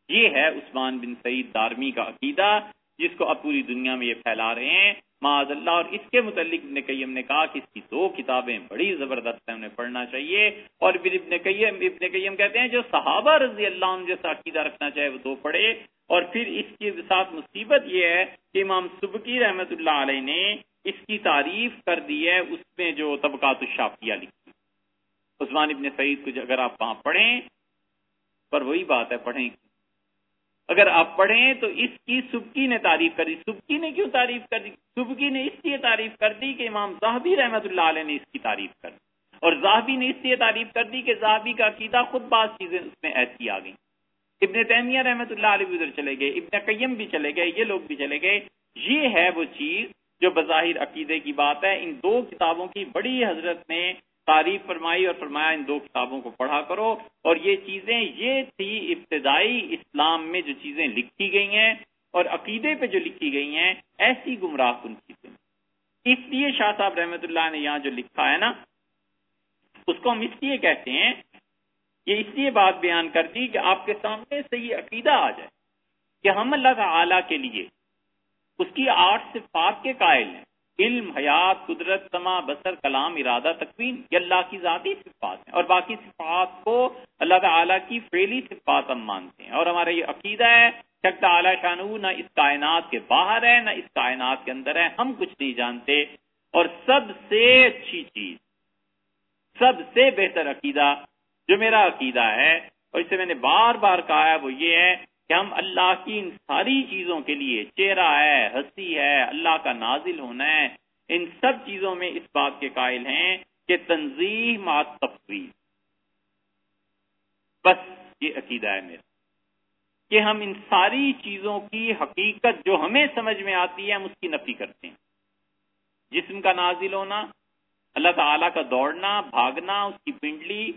یہ ہے عثمان بن سعید دارمی کا عقیدہ، جس کو اب پوری دنیا میں یہ پھیلا رہے ہیں۔ معاذ اللہ، اور اس کے متعلق ابن قیم نے کہا کہ اس کی دو کتابیں بڑی زبردست ہیں، انہیں پڑھنا چاہیے۔ اور پھر ابن قیم ابن قیم کہتے ہیں جو صحابہ رضی اللہ عنہ جیسا عقیدہ رکھنا چاہے وہ دو پڑھے۔ اور پھر اس کے ساتھ مصیبت یہ ہے کہ امام سبکی رحمت اللہ علیہ نے اس کی تعریف کر دی ہے، اس میں جو طبقات الشافیہ لکھی۔ عثمان ابن سعید کو اگر آپ وہاں پڑھیں، پر وہی بات ہے، پڑھیں۔ اگر آپ پڑھیں تو اس کی سبکی نے تعریف کر دی۔ سبکی نے کیوں تعریف کر دی؟ سبکی نے اس لیے تعریف کر دی کہ امام زاہبی رحمت اللہ علیہ نے اس کی تعریف کر دی۔ اور زاہبی نے اس لیے تعریف کر دی کہ زاہبی کا عقیدہ خود بعض چیزیں اس میں ایسی آ گئیں۔ ابن تیمیہ رحمت اللہ علیہ بھی ادھر چلے گئے، ابن قیم بھی چلے گئے، یہ لوگ بھی چلے گئے۔ یہ ہے وہ چیز جو بظاہر عقیدے کی بات ہے۔ ان دو کتابوں کی بڑی حضرت نے تعریف فرمائی اور فرمایا ان دو کتابوں کو پڑھا کرو۔ اور یہ چیزیں، یہ تھی ابتدائی اسلام میں جو چیزیں لکھی گئی ہیں اور عقیدے پہ جو لکھی گئی ہیں، ایسی گمراہ کن چیزیں۔ اس لیے شاہ صاحب رحمت اللہ نے یہاں جو لکھا ہے نا، اس کو ہم اس لیے کہتے ہیں، یہ اس لیے بات بیان کر دی کہ آپ کے سامنے سے یہ عقیدہ آ جائے کہ ہم اللہ تعالی کے لیے اس کی آٹھ صفات کے قائل ہیں۔ علم، حیات، قدرت سما بسر کلام، ارادہ تقویم یہ اللہ کی ذاتی صفات ہیں اور باقی صفات کو اللہ تعالیٰ کی فیلی صفات ہم مانتے ہیں اور ہمارا یہ عقیدہ ہے شک تعلیٰ شانو نہ اس کائنات کے باہر ہے، نہ اس کائنات کے اندر ہے، ہم کچھ نہیں جانتے اور سب سے اچھی چیز، سب سے بہتر عقیدہ جو میرا عقیدہ ہے اور اسے میں نے بار بار کہا ہے، وہ یہ ہے کہ ہم اللہ کی ان ساری چیزوں کے لیے چہرہ ہے، ہنسی ہے، اللہ کا نازل ہونا ہے، ان سب چیزوں میں اس بات کے قائل ہیں کہ تنظیم تفریح بس یہ عقیدہ ہے میرا، کہ ہم ان ساری چیزوں کی حقیقت جو ہمیں سمجھ میں آتی ہے، ہم اس کی نفی کرتے ہیں۔ جسم کا نازل ہونا، اللہ تعالیٰ کا دوڑنا، بھاگنا، اس کی پنڈلی،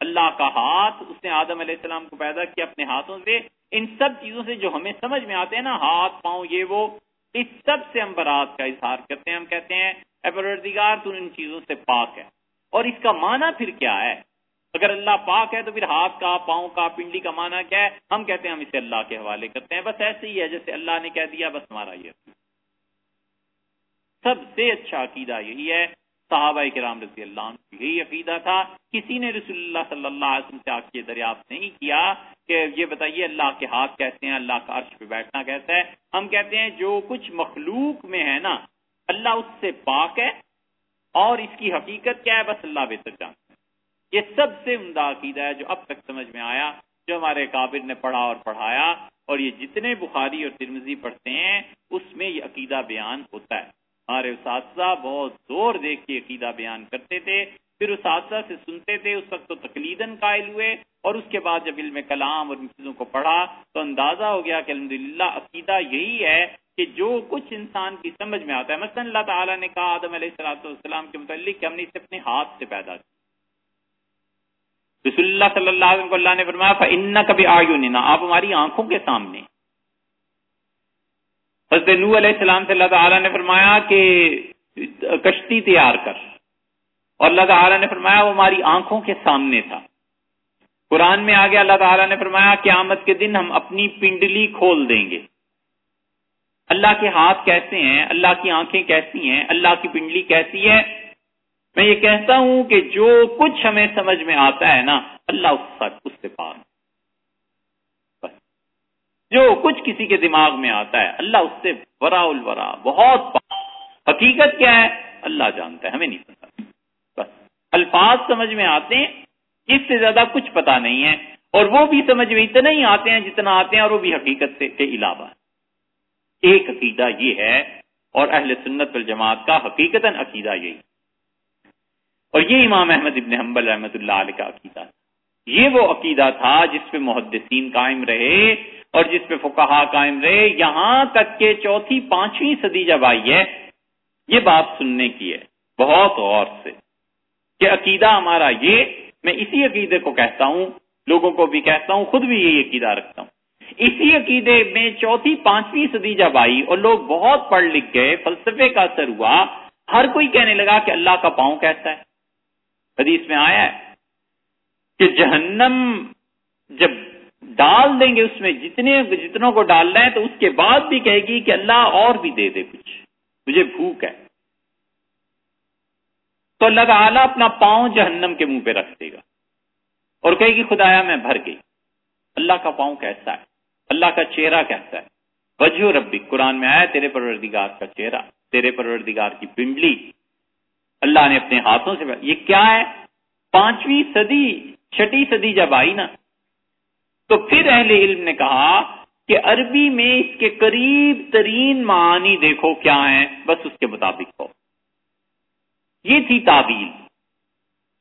اللہ کا ہاتھ، اس نے آدم علیہ السلام کو پیدا کیا اپنے ہاتھوں سے ان سب چیزوں سے جو ہمیں سمجھ میں آتے ہیں نا، ہاتھ، پاؤں، یہ وہ، اس سب سے ہم برات کا اظہار کرتے ہیں۔ ہم کہتے ہیں، اے پروردگار، تو ان چیزوں سے پاک ہے۔ اور اس کا معنی پھر کیا ہے؟ اگر اللہ پاک ہے، تو پھر ہاتھ کا، پاؤں کا پنڈلی کا معنی کیا ہے؟ ہم کہتے ہیں، ہم اسے اللہ کے حوالے کرتے ہیں۔ بس ایسے ہی ہے، جیسے اللہ نے کہہ دیا، بس ہمارا یہ۔ سب سے اچھا عقیدہ یہی ہے۔ صحابہ کرام رضی اللہ عنہ یہی عقیدہ تھا۔ کسی نے رسول اللہ صلی اللہ علیہ وسلم سے آگ کے دریافت نہیں کیا۔ کہ یہ بتائیے اللہ کے ہاتھ کہتے ہیں، اللہ کا عرش پہ بیٹھنا کہتا ہے۔ ہم کہتے ہیں جو کچھ مخلوق میں ہے نا، اللہ اس سے پاک ہے اور اس کی حقیقت کیا ہے؟ بس اللہ بہتر جانتے ہیں یہ سب سے عمدہ عقیدہ ہے جو اب تک سمجھ میں آیا، جو ہمارے کابر نے پڑھا اور پڑھایا۔ اور یہ جتنے بخاری اور ترمزی پڑھتے ہیں، اس میں یہ عقیدہ بیان ہوتا ہے۔ ہمارے اساتذہ بہت زور دیکھ کے عقیدہ بیان کرتے تھے۔ پھر اساتذہ سے سنتے تھے، اس وقت تو تقلیدن قائل ہوئے اور اس کے بعد جب علم کلام اور ان چیزوں کو پڑھا تو اندازہ ہو گیا کہ الحمد عقیدہ یہی ہے کہ جو کچھ انسان کی سمجھ میں آتا ہے۔ مثلا اللہ تعالیٰ نے کہا، آدم علیہ السلاۃ والسلام کے متعلق کہ ہم نے اسے اپنے ہاتھ سے پیدا کیا۔ رسول اللہ صلی اللہ علیہ اللہ نے فرمایا ان کبھی آیو نینا آپ ہماری آنکھوں کے سامنے۔ حضرت نو علیہ السلام سے اللہ تعالیٰ نے فرمایا کہ کشتی تیار کر۔ اور اللہ تعالیٰ نے فرمایا وہ ہماری آنکھوں کے سامنے تھا۔ قرآن میں آگے اللہ تعالیٰ نے فرمایا قیامت کے دن ہم اپنی پنڈلی کھول دیں گے۔ اللہ کے ہاتھ کیسے ہیں؟ اللہ کی آنکھیں کیسی ہیں؟ اللہ کی پنڈلی کیسی ہے؟ میں یہ کہتا ہوں کہ جو کچھ ہمیں سمجھ میں آتا ہے نا، اللہ اس اس سے پاک۔ جو کچھ کسی کے دماغ میں آتا ہے، اللہ اس سے برا الورا، بہت پاک۔ حقیقت کیا ہے؟ اللہ جانتا ہے، ہمیں نہیں پتا۔ الفاظ سمجھ میں آتے ہیں، اس سے زیادہ کچھ پتا نہیں ہے، اور وہ بھی سمجھ میں اتنا ہی آتے ہیں جتنا آتے ہیں، اور وہ بھی حقیقت سے کے علاوہ ایک عقیدہ یہ ہے، اور اہل سنت والجماعت کا حقیقت عقیدہ یہی۔ اور یہ امام احمد ابن حنبل رحمۃ اللہ علیہ کا عقیدہ تھا۔ یہ وہ عقیدہ تھا جس پہ محدثین قائم رہے اور جس پہ فقہا قائم رہے۔ یہاں تک کہ چوتھی پانچویں صدی جب آئی ہے، یہ بات سننے کی ہے، بہت غور سے۔ کہ عقیدہ ہمارا یہ، میں اسی عقیدے کو کہتا ہوں، لوگوں کو بھی کہتا ہوں، خود بھی یہی عقیدہ رکھتا ہوں۔ اسی عقیدے میں چوتھی، پانچویں صدی جب آئی اور لوگ بہت پڑھ لکھ گئے، فلسفے کا اثر ہوا، ہر کوئی کہنے لگا کہ اللہ کا پاؤں کیسا ہے۔ حدیث میں آیا ہے کہ جہنم جب ڈال دیں گے، اس میں جتنے، جتنوں کو ڈال رہے ہیں تو اس کے بعد بھی کہے گی کہ اللہ اور بھی دے دے کچھ۔ مجھے بھوک ہے۔ تو اللہ تعالیٰ اپنا پاؤں جہنم کے منہ پہ رکھ دے گا۔ اور کہے گی، خدایا میں بھر گئی۔ اللہ کا پاؤں کیسا ہے؟ اللہ کا چہرہ کیسا ہے؟ وجہ ربی، قرآن میں آیا تیرے پروردگار کا چہرہ، تیرے پروردگار کی پنڈلی۔ اللہ نے اپنے ہاتھوں سے یہ کیا ہے؟ پانچویں صدی، چھٹی صدی جب آئی نا، تو پھر اہل علم نے کہا کہ عربی میں اس کے قریب ترین معانی دیکھو کیا ہیں، بس اس کے مطابق ہو یہ تھی تعویل۔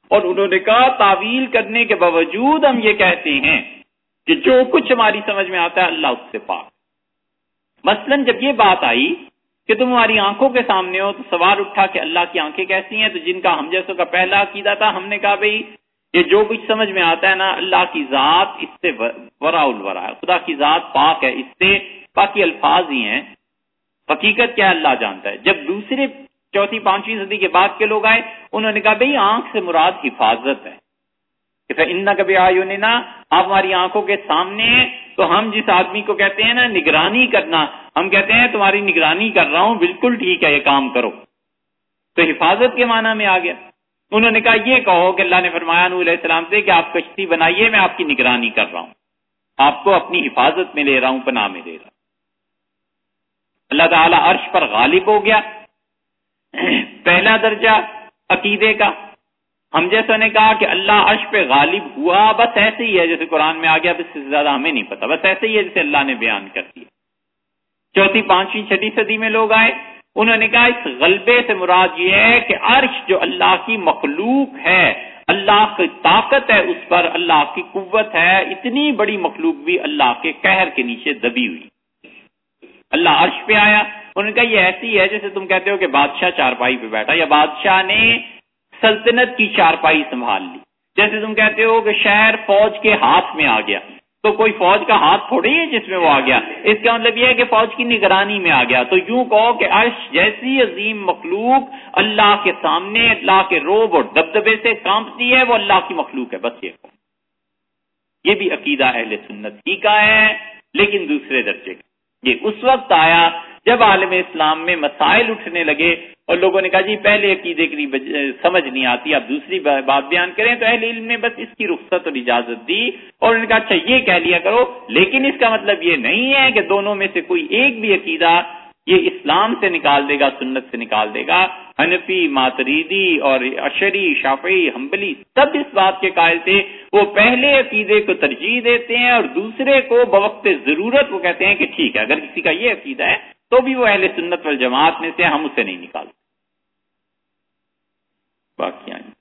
اور انہوں نے کہا، تعویل کرنے کے باوجود ہم یہ کہتے ہیں کہ جو کچھ ہماری سمجھ میں آتا ہے، اللہ اس سے پاک۔ مثلا جب یہ بات آئی کہ تم ہماری آنکھوں کے سامنے ہو، تو سوال اٹھا کہ اللہ کی آنکھیں کیسی ہیں؟ تو جن کا ہم جیسوں کا پہلا عقیدہ تھا، ہم نے کہا بھائی یہ جو کچھ سمجھ میں آتا ہے نا، اللہ کی ذات اس سے ورا الورا ہے۔ خدا کی ذات پاک ہے، اس سے باقی الفاظ ہی ہیں۔ حقیقت کیا اللہ جانتا ہے۔ جب دوسرے چوتھی پانچویں صدی کے بعد کے لوگ آئے، انہوں نے کہا بھائی آنکھ سے مراد حفاظت ہے۔ ان کبھی آئیو نے نا آپ ہماری آنکھوں کے سامنے ہیں، تو ہم جس آدمی کو کہتے ہیں نا، نگرانی کرنا، ہم کہتے ہیں، تمہاری نگرانی کر رہا ہوں، بالکل ٹھیک ہے، یہ کام کرو۔ تو حفاظت کے معنی میں آ گیا۔ انہوں نے کہا، یہ کہو کہ اللہ نے فرمایا نور علیہ السلام سے کہ آپ کشتی بنائیے، میں آپ کی نگرانی کر رہا ہوں۔ آپ کو اپنی حفاظت میں لے رہا ہوں، پناہ میں لے رہا ہوں۔ اللہ تعالی عرش پر غالب ہو گیا۔ پہلا درجہ عقیدے کا۔ ہم جیسا نے کہا کہ اللہ عرش پہ غالب ہوا، بس ایسے ہی ہے جیسے قرآن میں آ گیا اس سے زیادہ ہمیں نہیں پتا۔ بس ایسے ہی ہے جیسے اللہ نے بیان کر دیا۔ چوتھی، پانچویں، چھٹی صدی میں لوگ آئے۔ انہوں نے کہا، اس غلبے سے مراد یہ ہے کہ عرش جو اللہ کی مخلوق ہے، اللہ کی طاقت ہے، اس پر اللہ کی قوت ہے۔ اتنی بڑی مخلوق بھی اللہ کے قہر کے نیچے دبی ہوئی۔ اللہ عرش پہ آیا۔ انہوں نے کہا یہ ایسی ہے، جیسے تم کہتے ہو کہ بادشاہ چارپائی پہ بیٹھا، یا بادشاہ نے سلطنت کی چارپائی سنبھال لی۔ جیسے تم کہتے ہو کہ شہر فوج کے ہاتھ میں آ گیا۔ تو کوئی فوج کا ہاتھ تھوڑی ہے جس میں وہ آ گیا۔ اس کا مطلب یہ ہے کہ فوج کی نگرانی میں آ گیا۔ تو یوں کہو کہ عرش جیسی عظیم مخلوق اللہ کے سامنے، اللہ کے روب اور دبدبے سے کانپتی ہے، وہ اللہ کی مخلوق ہے۔ بس یہ یہ بھی عقیدہ اہل سنت ہی کا ہے، لیکن دوسرے درجے کا۔ یہ اس وقت آیا جب عالم اسلام میں مسائل اٹھنے لگے اور لوگوں نے کہا جی پہلے عقیدے کی سمجھ نہیں آتی آپ دوسری بات بیان کریں تو اہل علم نے بس اس کی رخصت اور اجازت دی اور انہوں نے کہا اچھا یہ کہہ لیا کرو، لیکن اس کا مطلب یہ نہیں ہے کہ دونوں میں سے کوئی ایک بھی عقیدہ یہ اسلام سے نکال دے گا، سنت سے نکال دے گا۔ حنفی، ماتریدی اور اشری شافعی، حنبلی سب اس بات کے قائل تھے۔ وہ پہلے عقیدے کو ترجیح دیتے ہیں اور دوسرے کو بوقت ضرورت وہ کہتے ہیں کہ ٹھیک ہے، اگر کسی کا یہ عقیدہ ہے تو بھی وہ اہل سنت والجماعت میں سے ہم اسے نہیں نکالتے۔ باقی آئیں۔